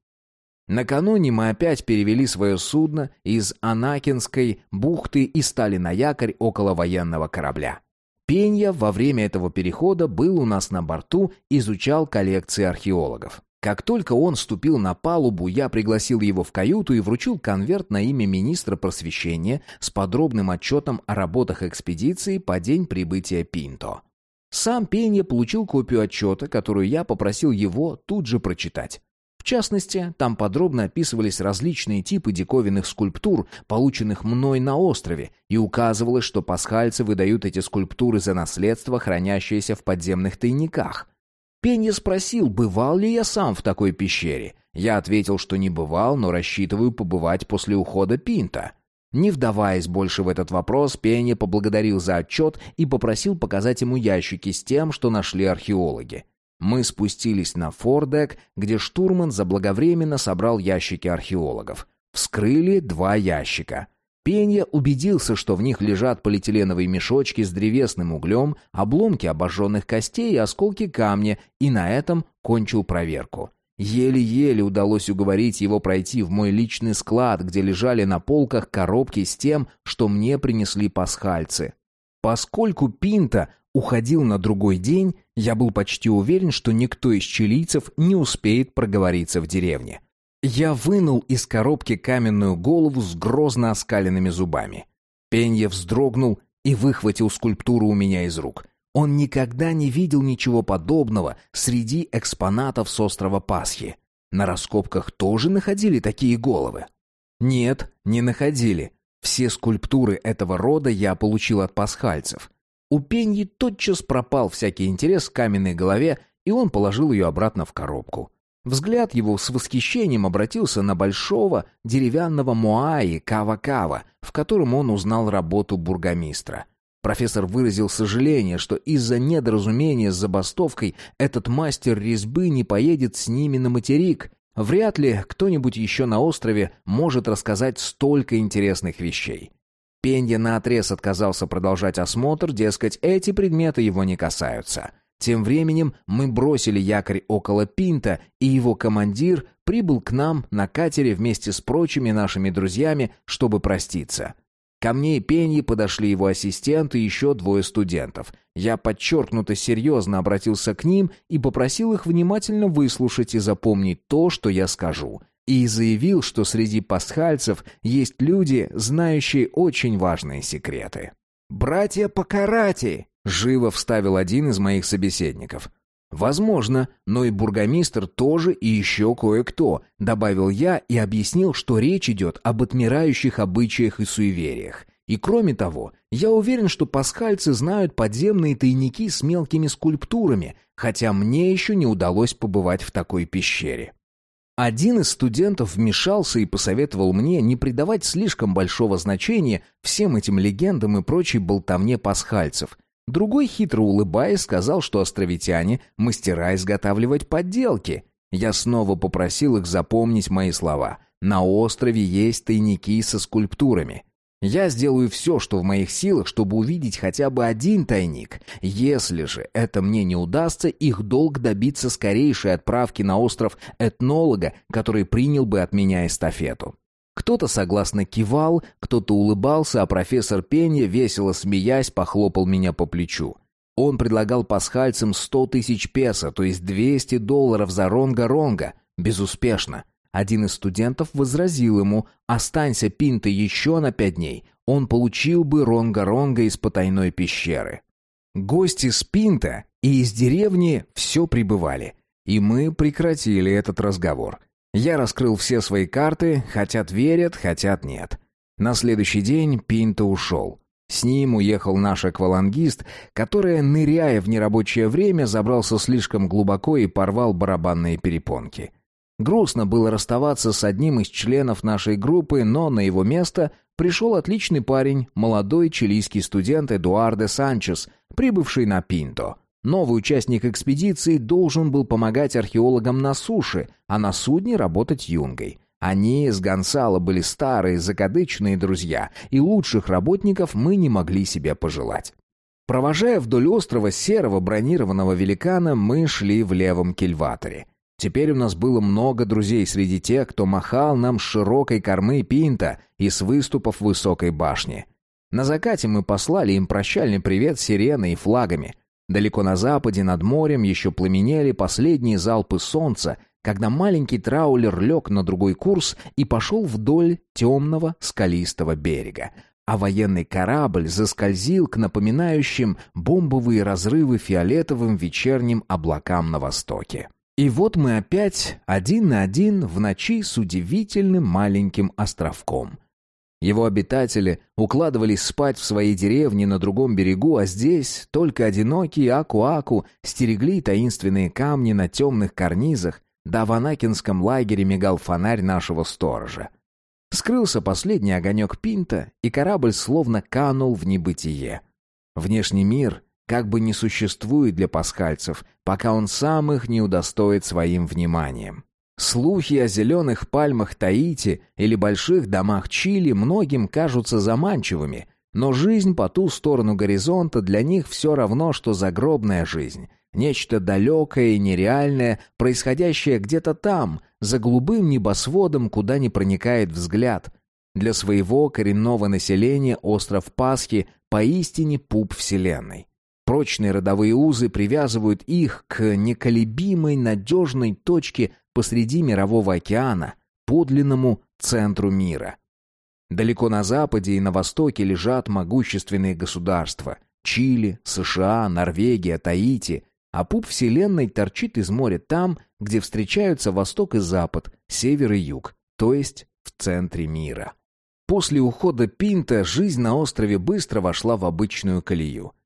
Накануне мы опять перевели свое судно из Анакинской бухты и стали на якорь около военного корабля. Пенья во время этого перехода был у нас на борту, изучал коллекции археологов. Как только он ступил на палубу, я пригласил его в каюту и вручил конверт на имя министра просвещения с подробным отчетом о работах экспедиции по день прибытия Пинто. Сам Пенья получил копию отчета, которую я попросил его тут же прочитать. В частности, там подробно описывались различные типы диковинных скульптур, полученных мной на острове, и указывалось, что пасхальцы выдают эти скульптуры за наследство, хранящееся в подземных тайниках – Пенья спросил, бывал ли я сам в такой пещере. Я ответил, что не бывал, но рассчитываю побывать после ухода Пинта. Не вдаваясь больше в этот вопрос, Пенни поблагодарил за отчет и попросил показать ему ящики с тем, что нашли археологи. Мы спустились на фордек, где штурман заблаговременно собрал ящики археологов. Вскрыли два ящика. Пенья убедился, что в них лежат полиэтиленовые мешочки с древесным углем, обломки обожженных костей и осколки камня, и на этом кончил проверку. Еле-еле удалось уговорить его пройти в мой личный склад, где лежали на полках коробки с тем, что мне принесли пасхальцы. Поскольку Пинта уходил на другой день, я был почти уверен, что никто из чилийцев не успеет проговориться в деревне. Я вынул из коробки каменную голову с грозно оскаленными зубами. Пенья вздрогнул и выхватил скульптуру у меня из рук. Он никогда не видел ничего подобного среди экспонатов с острова Пасхи. На раскопках тоже находили такие головы? Нет, не находили. Все скульптуры этого рода я получил от пасхальцев. У Пеньи тотчас пропал всякий интерес к каменной голове, и он положил ее обратно в коробку. Взгляд его с восхищением обратился на большого деревянного Моаи Кава-Кава, в котором он узнал работу бургомистра. Профессор выразил сожаление, что из-за недоразумения с забастовкой этот мастер резьбы не поедет с ними на материк. Вряд ли кто-нибудь еще на острове может рассказать столько интересных вещей. Пенья наотрез отказался продолжать осмотр, дескать, эти предметы его не касаются. Тем временем мы бросили якорь около Пинта, и его командир прибыл к нам на катере вместе с прочими нашими друзьями, чтобы проститься. Ко мне и Пеньи подошли его ассистент и еще двое студентов. Я подчеркнуто серьезно обратился к ним и попросил их внимательно выслушать и запомнить то, что я скажу. И заявил, что среди пасхальцев есть люди, знающие очень важные секреты. «Братья по карате!» Живо вставил один из моих собеседников. «Возможно, но и бургомистр тоже и еще кое-кто», — добавил я и объяснил, что речь идет об отмирающих обычаях и суевериях. И кроме того, я уверен, что пасхальцы знают подземные тайники с мелкими скульптурами, хотя мне еще не удалось побывать в такой пещере. Один из студентов вмешался и посоветовал мне не придавать слишком большого значения всем этим легендам и прочей болтовне пасхальцев, Другой, хитро улыбаясь, сказал, что островитяне — мастера изготавливать подделки. Я снова попросил их запомнить мои слова. На острове есть тайники со скульптурами. Я сделаю все, что в моих силах, чтобы увидеть хотя бы один тайник. Если же это мне не удастся, их долг добиться скорейшей отправки на остров этнолога, который принял бы от меня эстафету. Кто-то согласно кивал, кто-то улыбался, а профессор Пенья, весело смеясь, похлопал меня по плечу. Он предлагал пасхальцам сто тысяч песо, то есть двести долларов за ронга-ронга. Безуспешно. Один из студентов возразил ему «Останься, Пинта, еще на пять дней». Он получил бы ронга-ронга из потайной пещеры. Гости с Пинта и из деревни все прибывали. И мы прекратили этот разговор. Я раскрыл все свои карты, хотят верят, хотят нет. На следующий день Пинто ушел. С ним уехал наш аквалангист, который, ныряя в нерабочее время, забрался слишком глубоко и порвал барабанные перепонки. Грустно было расставаться с одним из членов нашей группы, но на его место пришел отличный парень, молодой чилийский студент Эдуардо Санчес, прибывший на Пинто. Новый участник экспедиции должен был помогать археологам на суше, а на судне работать юнгой. Они с Гонсало были старые, закадычные друзья, и лучших работников мы не могли себе пожелать. Провожая вдоль острова серого бронированного великана, мы шли в левом кильваторе. Теперь у нас было много друзей среди тех, кто махал нам с широкой кормы пинта и с выступов высокой башни. На закате мы послали им прощальный привет сиреной и флагами — Далеко на западе, над морем, еще пламенели последние залпы солнца, когда маленький траулер лег на другой курс и пошел вдоль темного скалистого берега, а военный корабль заскользил к напоминающим бомбовые разрывы фиолетовым вечерним облакам на востоке. И вот мы опять один на один в ночи с удивительным маленьким островком — его обитатели укладывались спать в своей деревне на другом берегу, а здесь только одинокие аку-аку стерегли таинственные камни на темных карнизах, да в Анакинском лагере мигал фонарь нашего сторожа. Скрылся последний огонек Пинта, и корабль словно канул в небытие. Внешний мир как бы не существует для пасхальцев, пока он сам их не удостоит своим вниманием. Слухи о зеленых пальмах Таити или больших домах Чили многим кажутся заманчивыми, но жизнь по ту сторону горизонта для них все равно, что загробная жизнь. Нечто далекое и нереальное, происходящее где-то там, за голубым небосводом, куда не проникает взгляд. Для своего коренного населения остров Пасхи поистине пуп Вселенной. Прочные родовые узы привязывают их к неколебимой надежной точке посреди мирового океана, подлинному центру мира. Далеко на западе и на востоке лежат могущественные государства – Чили, США, Норвегия, Таити, а пуп Вселенной торчит из моря там, где встречаются восток и запад, север и юг, то есть в центре мира. После ухода Пинта жизнь на острове быстро вошла в обычную колею –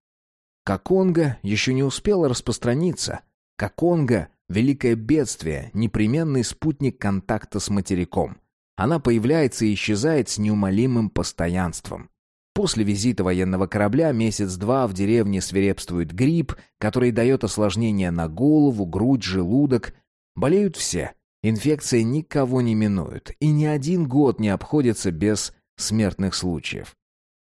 Коконга еще не успела распространиться. Коконга — великое бедствие, непременный спутник контакта с материком. Она появляется и исчезает с неумолимым постоянством. После визита военного корабля месяц-два в деревне свирепствует грипп, который дает осложнения на голову, грудь, желудок. Болеют все. Инфекция никого не минует, и ни один год не обходится без смертных случаев.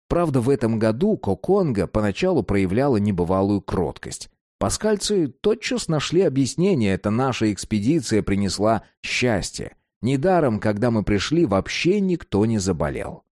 Правда, в этом году Коконга поначалу проявляла небывалую кроткость. Паскальцы тотчас нашли объяснение, это наша экспедиция принесла счастье. Недаром, когда мы пришли, вообще никто не заболел.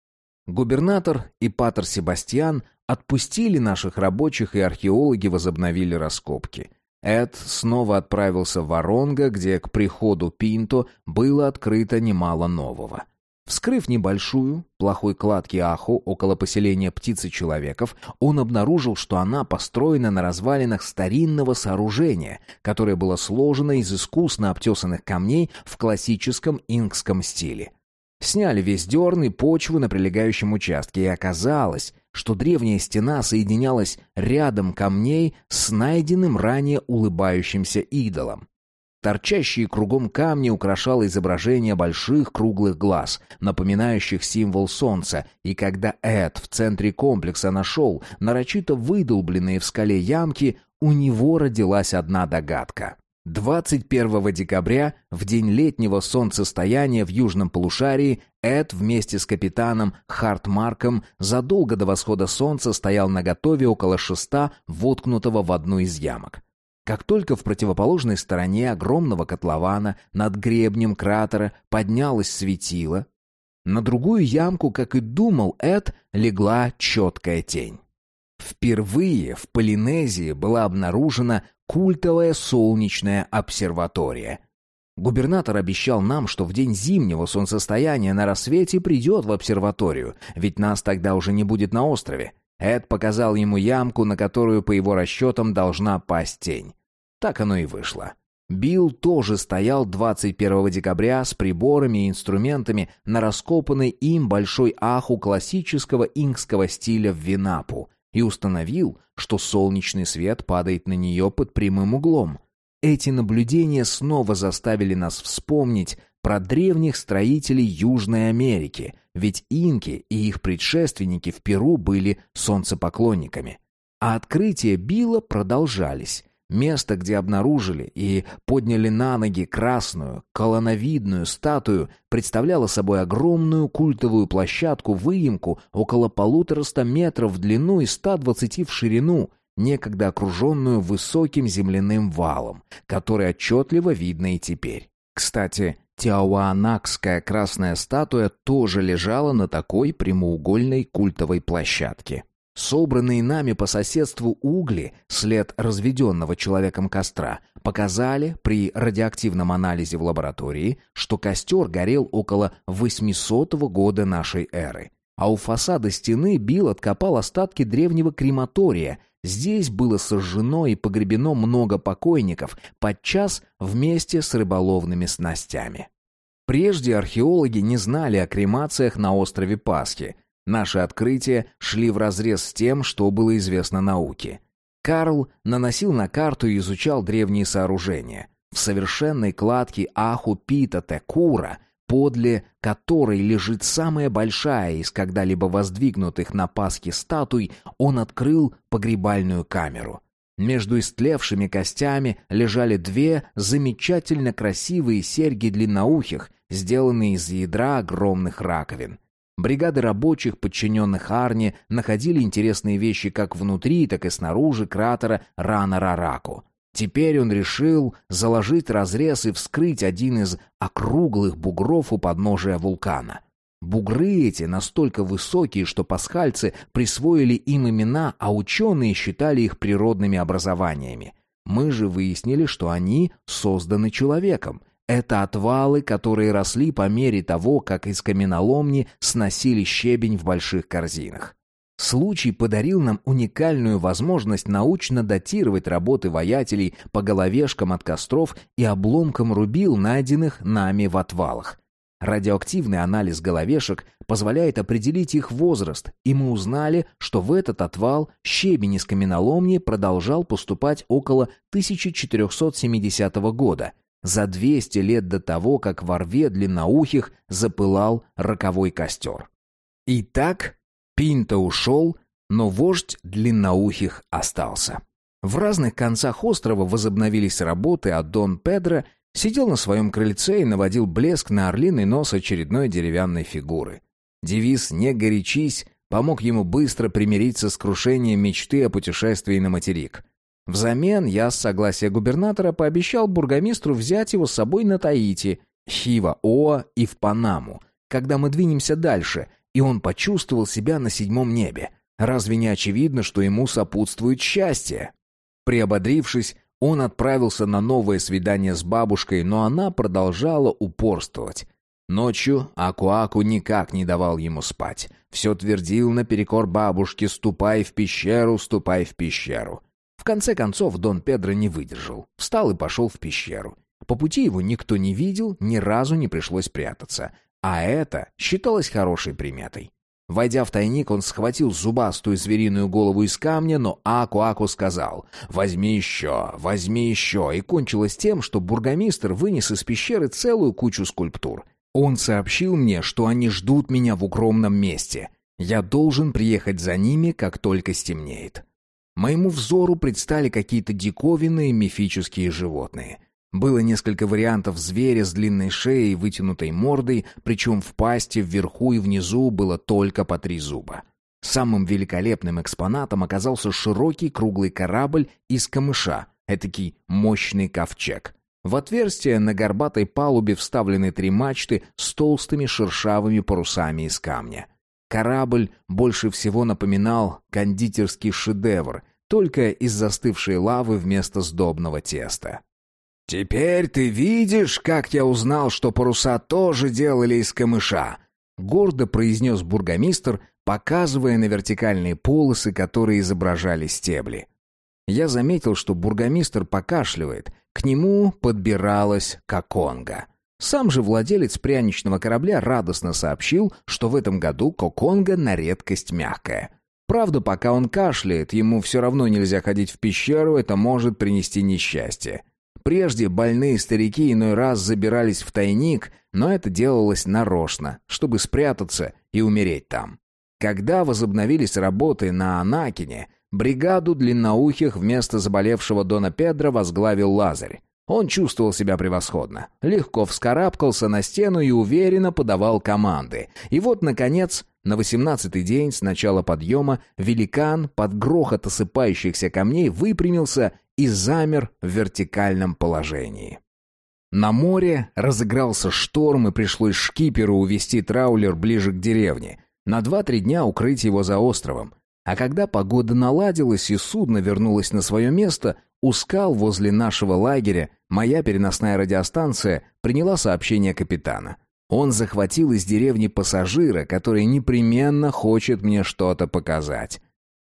Губернатор и патер Себастьян отпустили наших рабочих, и археологи возобновили раскопки. Эд снова отправился в Воронго, где к приходу Пинто было открыто немало нового. Вскрыв небольшую, плохой кладки Аху около поселения птицы-человеков, он обнаружил, что она построена на развалинах старинного сооружения, которое было сложено из искусно обтесанных камней в классическом инкском стиле. Сняли весь дерн и почву на прилегающем участке, и оказалось, что древняя стена соединялась рядом камней с найденным ранее улыбающимся идолом. Торчащие кругом камни украшало изображение больших круглых глаз, напоминающих символ солнца, и когда Эд в центре комплекса нашел нарочито выдолбленные в скале ямки, у него родилась одна догадка. 21 декабря, в день летнего солнцестояния в южном полушарии, Эд вместе с капитаном Хартмарком задолго до восхода солнца стоял наготове около шеста, воткнутого в одну из ямок. Как только в противоположной стороне огромного котлована над гребнем кратера поднялось светило, на другую ямку, как и думал Эд, легла четкая тень. Впервые в Полинезии была обнаружена культовая солнечная обсерватория. Губернатор обещал нам, что в день зимнего солнцестояния на рассвете придет в обсерваторию, ведь нас тогда уже не будет на острове. Эд показал ему ямку, на которую, по его расчетам, должна пасть тень. Так оно и вышло. Билл тоже стоял 21 декабря с приборами и инструментами на раскопанной им большой аху классического инкского стиля в Винапу и установил, что солнечный свет падает на нее под прямым углом. Эти наблюдения снова заставили нас вспомнить про древних строителей Южной Америки, ведь инки и их предшественники в Перу были солнцепоклонниками. А открытия Билла продолжались. Место, где обнаружили и подняли на ноги красную, колоновидную статую, представляло собой огромную культовую площадку-выемку около полутораста метров в длину и 120 в ширину, некогда окруженную высоким земляным валом, который отчетливо видно и теперь. Кстати, Тиауанакская красная статуя тоже лежала на такой прямоугольной культовой площадке. Собранные нами по соседству угли, след разведенного человеком костра, показали при радиоактивном анализе в лаборатории, что костер горел около 800 года нашей эры. А у фасада стены Билл откопал остатки древнего крематория. Здесь было сожжено и погребено много покойников, подчас вместе с рыболовными снастями. Прежде археологи не знали о кремациях на острове Пасхи. Наши открытия шли вразрез с тем, что было известно науке. Карл наносил на карту и изучал древние сооружения. В совершенной кладке Аху Пита Текура подле которой лежит самая большая из когда-либо воздвигнутых на Пасхе статуй, он открыл погребальную камеру. Между истлевшими костями лежали две замечательно красивые серьги длинноухих, сделанные из ядра огромных раковин. Бригады рабочих, подчиненных Арне, находили интересные вещи как внутри, так и снаружи кратера Рана-Рараку. Теперь он решил заложить разрез и вскрыть один из округлых бугров у подножия вулкана. Бугры эти настолько высокие, что пасхальцы присвоили им имена, а ученые считали их природными образованиями. Мы же выяснили, что они созданы человеком. Это отвалы, которые росли по мере того, как из каменоломни сносили щебень в больших корзинах. Случай подарил нам уникальную возможность научно датировать работы воятелей по головешкам от костров и обломкам рубил, найденных нами в отвалах. Радиоактивный анализ головешек позволяет определить их возраст, и мы узнали, что в этот отвал щебень из каменоломни продолжал поступать около 1470 года, за 200 лет до того, как во рве длинноухих запылал роковой костер. Итак, Пинто ушел, но вождь длинноухих остался. В разных концах острова возобновились работы, а Дон Педро сидел на своем крыльце и наводил блеск на орлиный нос очередной деревянной фигуры. Девиз «Не горячись» помог ему быстро примириться с крушением мечты о путешествии на материк. Взамен я, с согласия губернатора, пообещал бургомистру взять его с собой на Таити, Хива-Оа и в Панаму, когда мы двинемся дальше — и он почувствовал себя на седьмом небе. Разве не очевидно, что ему сопутствует счастье? Приободрившись, он отправился на новое свидание с бабушкой, но она продолжала упорствовать. Ночью Акуаку никак не давал ему спать. Все твердил наперекор бабушке «ступай в пещеру, ступай в пещеру». В конце концов Дон Педро не выдержал, встал и пошел в пещеру. По пути его никто не видел, ни разу не пришлось прятаться. А это считалось хорошей приметой. Войдя в тайник, он схватил зубастую звериную голову из камня, но Аку-Аку сказал «Возьми еще, возьми еще», и кончилось тем, что бургомистр вынес из пещеры целую кучу скульптур. Он сообщил мне, что они ждут меня в укромном месте. Я должен приехать за ними, как только стемнеет. Моему взору предстали какие-то диковинные мифические животные — было несколько вариантов зверя с длинной шеей и вытянутой мордой, причем в пасти вверху и внизу было только по три зуба. Самым великолепным экспонатом оказался широкий круглый корабль из камыша, этакий мощный ковчег. В отверстие на горбатой палубе вставлены три мачты с толстыми шершавыми парусами из камня. Корабль больше всего напоминал кондитерский шедевр, только из застывшей лавы вместо сдобного теста. «Теперь ты видишь, как я узнал, что паруса тоже делали из камыша», — гордо произнес бургомистр, показывая на вертикальные полосы, которые изображали стебли. Я заметил, что бургомистр покашливает, к нему подбиралась коконга. Сам же владелец пряничного корабля радостно сообщил, что в этом году коконга на редкость мягкая. Правда, пока он кашляет, ему все равно нельзя ходить в пещеру, это может принести несчастье. Прежде больные старики иной раз забирались в тайник, но это делалось нарочно, чтобы спрятаться и умереть там. Когда возобновились работы на Анакине, бригаду длинноухих вместо заболевшего Дона Педро возглавил Лазарь. Он чувствовал себя превосходно, легко вскарабкался на стену и уверенно подавал команды. И вот, наконец, на восемнадцатый день с начала подъема великан под грохот осыпающихся камней выпрямился и замер в вертикальном положении. На море разыгрался шторм, и пришлось шкиперу увести траулер ближе к деревне, на два-три дня укрыть его за островом. А когда погода наладилась и судно вернулось на свое место, у скал возле нашего лагеря моя переносная радиостанция приняла сообщение капитана. Он захватил из деревни пассажира, который непременно хочет мне что-то показать.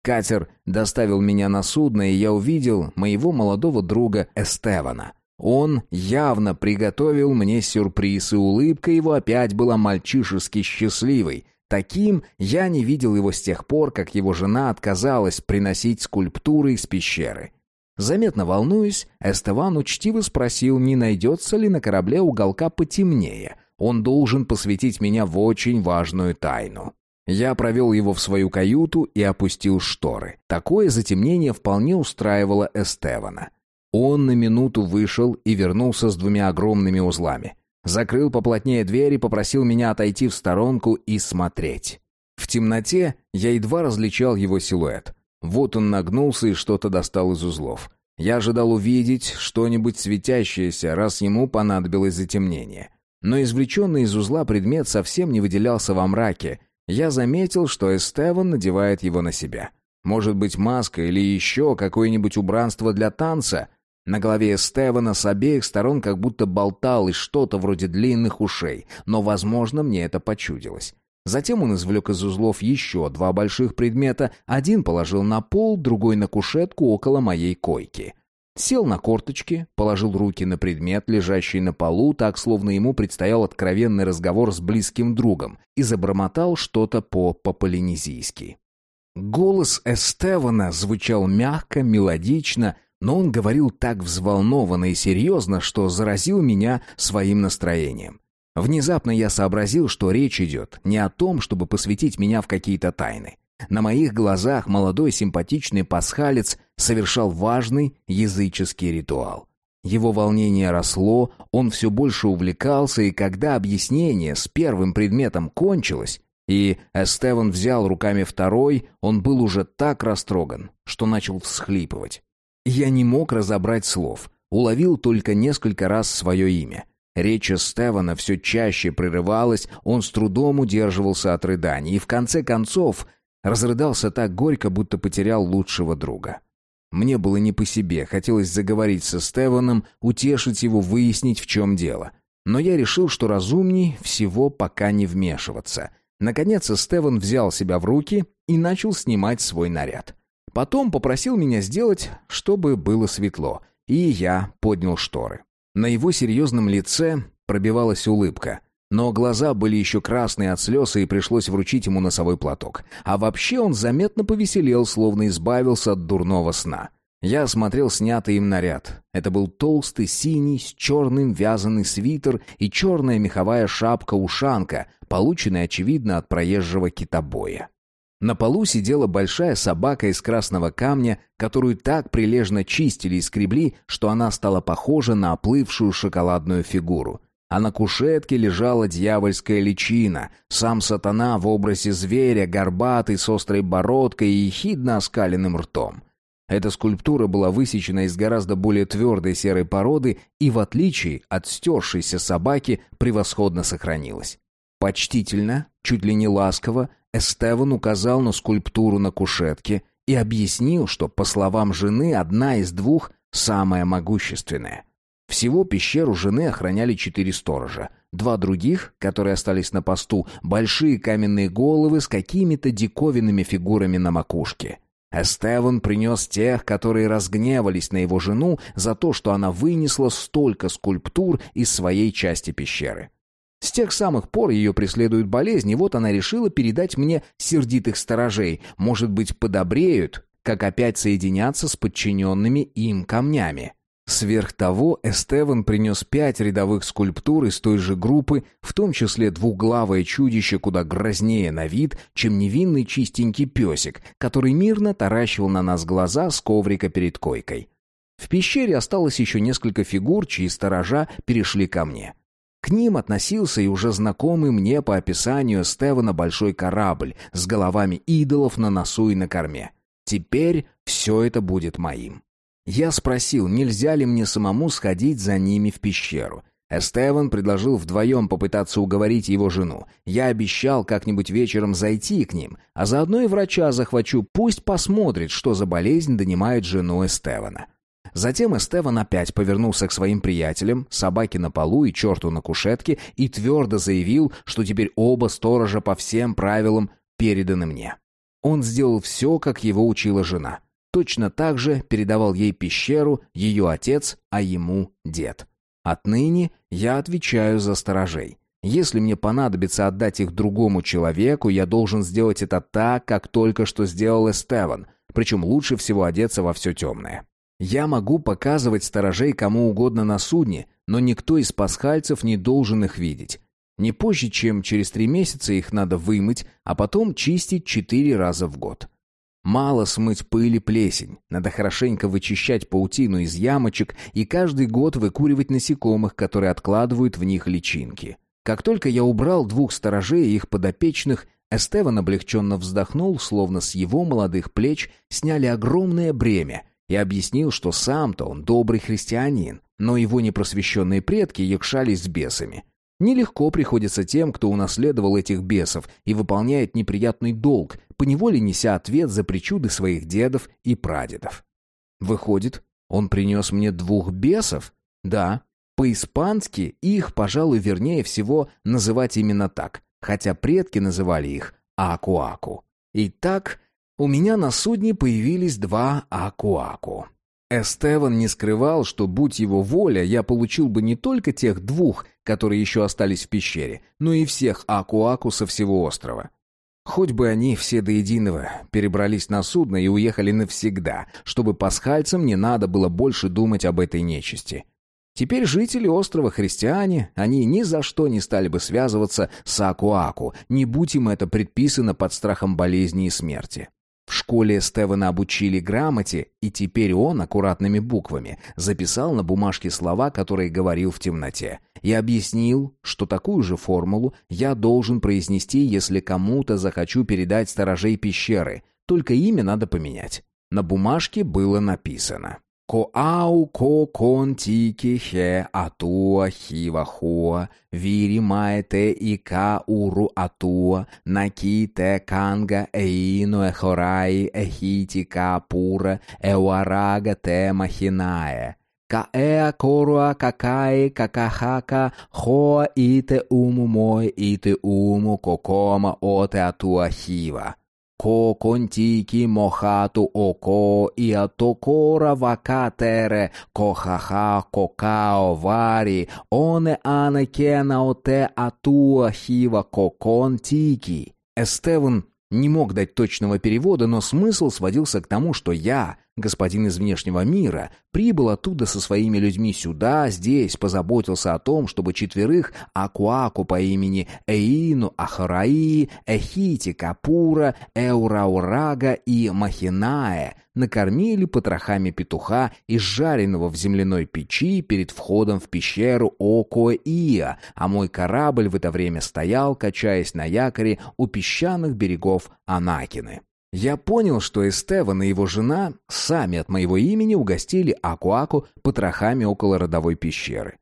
Катер доставил меня на судно, и я увидел моего молодого друга Эстевана. Он явно приготовил мне сюрприз, и улыбка его опять была мальчишески счастливой. Таким я не видел его с тех пор, как его жена отказалась приносить скульптуры из пещеры. Заметно волнуясь, Эстеван учтиво спросил, не найдется ли на корабле уголка потемнее. Он должен посвятить меня в очень важную тайну. Я провел его в свою каюту и опустил шторы. Такое затемнение вполне устраивало Эстевана. Он на минуту вышел и вернулся с двумя огромными узлами. Закрыл поплотнее дверь и попросил меня отойти в сторонку и смотреть. В темноте я едва различал его силуэт. Вот он нагнулся и что-то достал из узлов. Я ожидал увидеть что-нибудь светящееся, раз ему понадобилось затемнение. Но извлеченный из узла предмет совсем не выделялся во мраке. Я заметил, что Эстеван надевает его на себя. Может быть, маска или еще какое-нибудь убранство для танца? На голове Эстевана с обеих сторон как будто болталось что-то вроде длинных ушей, но, возможно, мне это почудилось. Затем он извлек из узлов еще два больших предмета, один положил на пол, другой на кушетку около моей койки. Сел на корточки, положил руки на предмет, лежащий на полу, так, словно ему предстоял откровенный разговор с близким другом, и забормотал что-то по-полинезийски. Голос Эстевана звучал мягко, мелодично, но он говорил так взволнованно и серьезно, что заразил меня своим настроением. Внезапно я сообразил, что речь идет не о том, чтобы посвятить меня в какие-то тайны. На моих глазах молодой симпатичный пасхалец совершал важный языческий ритуал. Его волнение росло, он все больше увлекался, и когда объяснение с первым предметом кончилось, и Эстеван взял руками второй, он был уже так растроган, что начал всхлипывать. Я не мог разобрать слов, уловил только несколько раз свое имя. Речь Стевана все чаще прерывалась, он с трудом удерживался от рыданий и в конце концов разрыдался так горько, будто потерял лучшего друга. Мне было не по себе, хотелось заговорить со Стеваном, утешить его, выяснить, в чем дело. Но я решил, что разумней всего пока не вмешиваться. Наконец Стеван взял себя в руки и начал снимать свой наряд. Потом попросил меня сделать, чтобы было светло, и я поднял шторы. На его серьезном лице пробивалась улыбка, но глаза были еще красные от слез, и пришлось вручить ему носовой платок. А вообще он заметно повеселел, словно избавился от дурного сна. Я осмотрел снятый им наряд. Это был толстый синий с черным вязаный свитер и черная меховая шапка-ушанка, полученная, очевидно, от проезжего китобоя. На полу сидела большая собака из красного камня, которую так прилежно чистили и скребли, что она стала похожа на оплывшую шоколадную фигуру. А на кушетке лежала дьявольская личина, сам сатана в образе зверя, горбатый, с острой бородкой и ехидно оскаленным ртом. Эта скульптура была высечена из гораздо более твердой серой породы и, в отличие от стершейся собаки, превосходно сохранилась. Почтительно, чуть ли не ласково, Эстеван указал на скульптуру на кушетке и объяснил, что, по словам жены, одна из двух самая могущественная. Всего пещеру жены охраняли четыре сторожа. Два других, которые остались на посту, большие каменные головы с какими-то диковинными фигурами на макушке. Эстеван принес тех, которые разгневались на его жену за то, что она вынесла столько скульптур из своей части пещеры. С тех самых пор ее преследуют болезни, вот она решила передать мне сердитых сторожей. Может быть, подобреют, как опять соединяться с подчиненными им камнями. Сверх того, Эстеван принес пять рядовых скульптур из той же группы, в том числе двуглавое чудище куда грознее на вид, чем невинный чистенький песик, который мирно таращил на нас глаза с коврика перед койкой. В пещере осталось еще несколько фигур, чьи сторожа перешли ко мне. К ним относился и уже знакомый мне по описанию Стевана большой корабль с головами идолов на носу и на корме. Теперь все это будет моим. Я спросил, нельзя ли мне самому сходить за ними в пещеру. Эстеван предложил вдвоем попытаться уговорить его жену. Я обещал как-нибудь вечером зайти к ним, а заодно и врача захвачу, пусть посмотрит, что за болезнь донимает жену Эстевана. Затем Эстеван опять повернулся к своим приятелям, собаке на полу и черту на кушетке, и твердо заявил, что теперь оба сторожа по всем правилам переданы мне. Он сделал все, как его учила жена. Точно так же передавал ей пещеру ее отец, а ему дед. Отныне я отвечаю за сторожей. Если мне понадобится отдать их другому человеку, я должен сделать это так, как только что сделал Эстеван, причем лучше всего одеться во все темное. Я могу показывать сторожей кому угодно на судне, но никто из пасхальцев не должен их видеть. Не позже, чем через три месяца их надо вымыть, а потом чистить четыре раза в год. Мало смыть пыль и плесень, надо хорошенько вычищать паутину из ямочек и каждый год выкуривать насекомых, которые откладывают в них личинки. Как только я убрал двух сторожей и их подопечных, Эстеван облегченно вздохнул, словно с его молодых плеч сняли огромное бремя, и объяснил, что сам-то он добрый христианин, но его непросвещенные предки якшались с бесами. Нелегко приходится тем, кто унаследовал этих бесов и выполняет неприятный долг, поневоле неся ответ за причуды своих дедов и прадедов. Выходит, он принес мне двух бесов? Да. По-испански их, пожалуй, вернее всего называть именно так, хотя предки называли их Акуаку. Итак, у меня на судне появились два Акуаку. Эстеван не скрывал, что, будь его воля, я получил бы не только тех двух, которые еще остались в пещере, но и всех Акуаку со всего острова. Хоть бы они все до единого перебрались на судно и уехали навсегда, чтобы пасхальцам не надо было больше думать об этой нечисти. Теперь жители острова христиане, они ни за что не стали бы связываться с Акуаку, не будь им это предписано под страхом болезни и смерти. В школе Стевена обучили грамоте, и теперь он аккуратными буквами записал на бумажке слова, которые говорил в темноте, и объяснил, что такую же формулу я должен произнести, если кому-то захочу передать сторожей пещеры, только имя надо поменять. На бумажке было написано Коау ко кон тики хе атуа хива хуа, вири мае те и ка уру атуа, наки те канга эино эхораи эхити ка пура, эуарага те махинае. Каэа коруа какаи какахака хоа ите уму мой ите уму кокома оте атуа хива. Ко контики мохату око и атокора вакатере кохаха кокао вари оне ане кена оте атуа хива коконтики. Эстеван не мог дать точного перевода, но смысл сводился к тому, что я, господин из внешнего мира, прибыл оттуда со своими людьми сюда, здесь, позаботился о том, чтобы четверых Акуаку по имени Эину, Ахараи, Эхити, Капура, Эураурага и Махинае накормили потрохами петуха из жареного в земляной печи перед входом в пещеру Окоия, а мой корабль в это время стоял, качаясь на якоре у песчаных берегов Анакины. Я понял, что Эстеван и его жена сами от моего имени угостили Акуаку потрохами около родовой пещеры.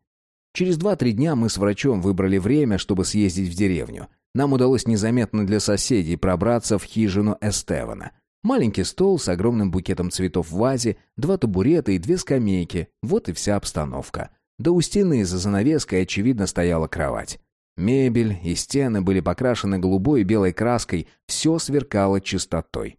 Через два-три дня мы с врачом выбрали время, чтобы съездить в деревню. Нам удалось незаметно для соседей пробраться в хижину Эстевана. Маленький стол с огромным букетом цветов в вазе, два табурета и две скамейки. Вот и вся обстановка. Да у стены за занавеской, очевидно, стояла кровать. Мебель и стены были покрашены голубой и белой краской, все сверкало чистотой.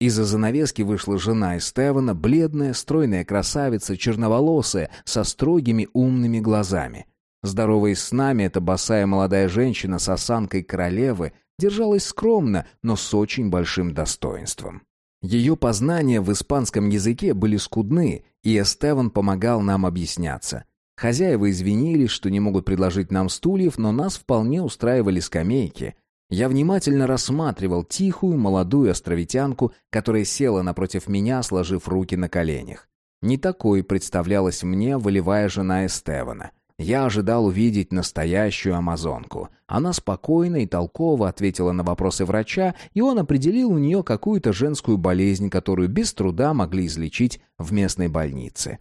Из-за занавески вышла жена Эстевана, бледная, стройная красавица, черноволосая, со строгими умными глазами. Здороваясь с нами, эта босая молодая женщина с осанкой королевы держалась скромно, но с очень большим достоинством. Ее познания в испанском языке были скудны, и Эстеван помогал нам объясняться. Хозяева извинились, что не могут предложить нам стульев, но нас вполне устраивали скамейки. Я внимательно рассматривал тихую молодую островитянку, которая села напротив меня, сложив руки на коленях. Не такой представлялась мне волевая жена Эстевана. Я ожидал увидеть настоящую амазонку. Она спокойно и толково ответила на вопросы врача, и он определил у нее какую-то женскую болезнь, которую без труда могли излечить в местной больнице.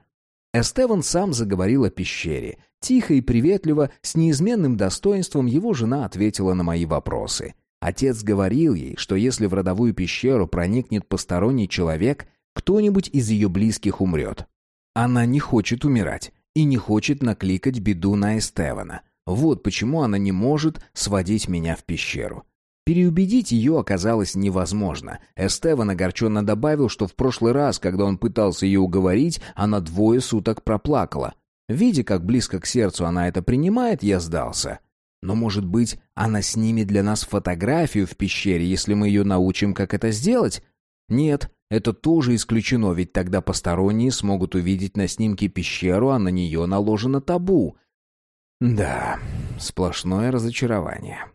Эстеван сам заговорил о пещере. Тихо и приветливо, с неизменным достоинством его жена ответила на мои вопросы. Отец говорил ей, что если в родовую пещеру проникнет посторонний человек, кто-нибудь из ее близких умрет. Она не хочет умирать и не хочет накликать беду на Эстевана. Вот почему она не может сводить меня в пещеру. Переубедить ее оказалось невозможно. Эстеван огорченно добавил, что в прошлый раз, когда он пытался ее уговорить, она двое суток проплакала. Видя, как близко к сердцу она это принимает, я сдался. Но, может быть, она снимет для нас фотографию в пещере, если мы ее научим, как это сделать? Нет, это тоже исключено, ведь тогда посторонние смогут увидеть на снимке пещеру, а на нее наложено табу. Да, сплошное разочарование.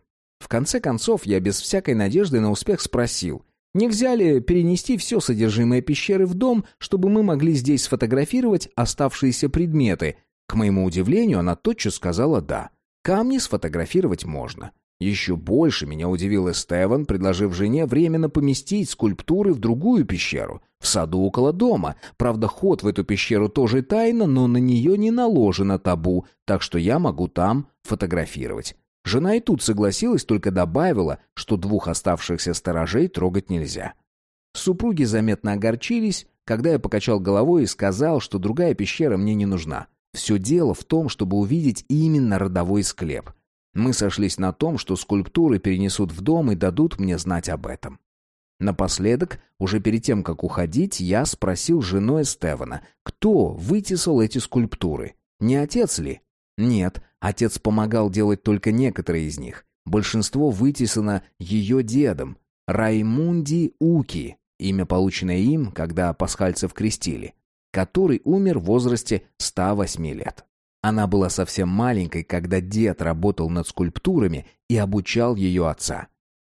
В конце концов, я без всякой надежды на успех спросил, нельзя ли перенести все содержимое пещеры в дом, чтобы мы могли здесь сфотографировать оставшиеся предметы. К моему удивлению, она тотчас сказала «да». Камни сфотографировать можно. Еще больше меня удивил Эстеван, предложив жене временно поместить скульптуры в другую пещеру, в саду около дома. Правда, ход в эту пещеру тоже тайна, но на нее не наложено табу, так что я могу там фотографировать. Жена и тут согласилась, только добавила, что двух оставшихся сторожей трогать нельзя. Супруги заметно огорчились, когда я покачал головой и сказал, что другая пещера мне не нужна. Все дело в том, чтобы увидеть именно родовой склеп. Мы сошлись на том, что скульптуры перенесут в дом и дадут мне знать об этом. Напоследок, уже перед тем, как уходить, я спросил жену Эстевана, кто вытесал эти скульптуры. Не отец ли? Нет, отец помогал делать только некоторые из них. Большинство вытесано ее дедом, Раймунди Уки, имя, полученное им, когда пасхальцев крестили, который умер в возрасте 108 лет. Она была совсем маленькой, когда дед работал над скульптурами и обучал ее отца.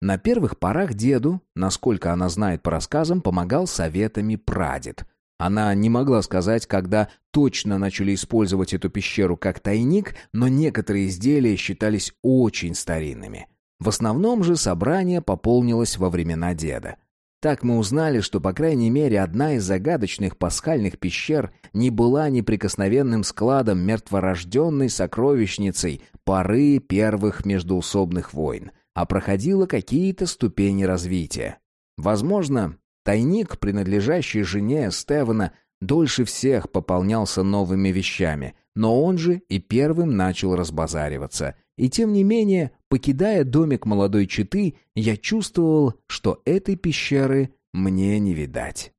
На первых порах деду, насколько она знает по рассказам, помогал советами прадед. Она не могла сказать, когда точно начали использовать эту пещеру как тайник, но некоторые изделия считались очень старинными. В основном же собрание пополнилось во времена деда. Так мы узнали, что, по крайней мере, одна из загадочных пасхальных пещер не была неприкосновенным складом мертворожденной сокровищницей поры первых междуусобных войн, а проходила какие-то ступени развития. Возможно, тайник, принадлежащий жене Стевена, дольше всех пополнялся новыми вещами, но он же и первым начал разбазариваться — и тем не менее, покидая домик молодой четы, я чувствовал, что этой пещеры мне не видать.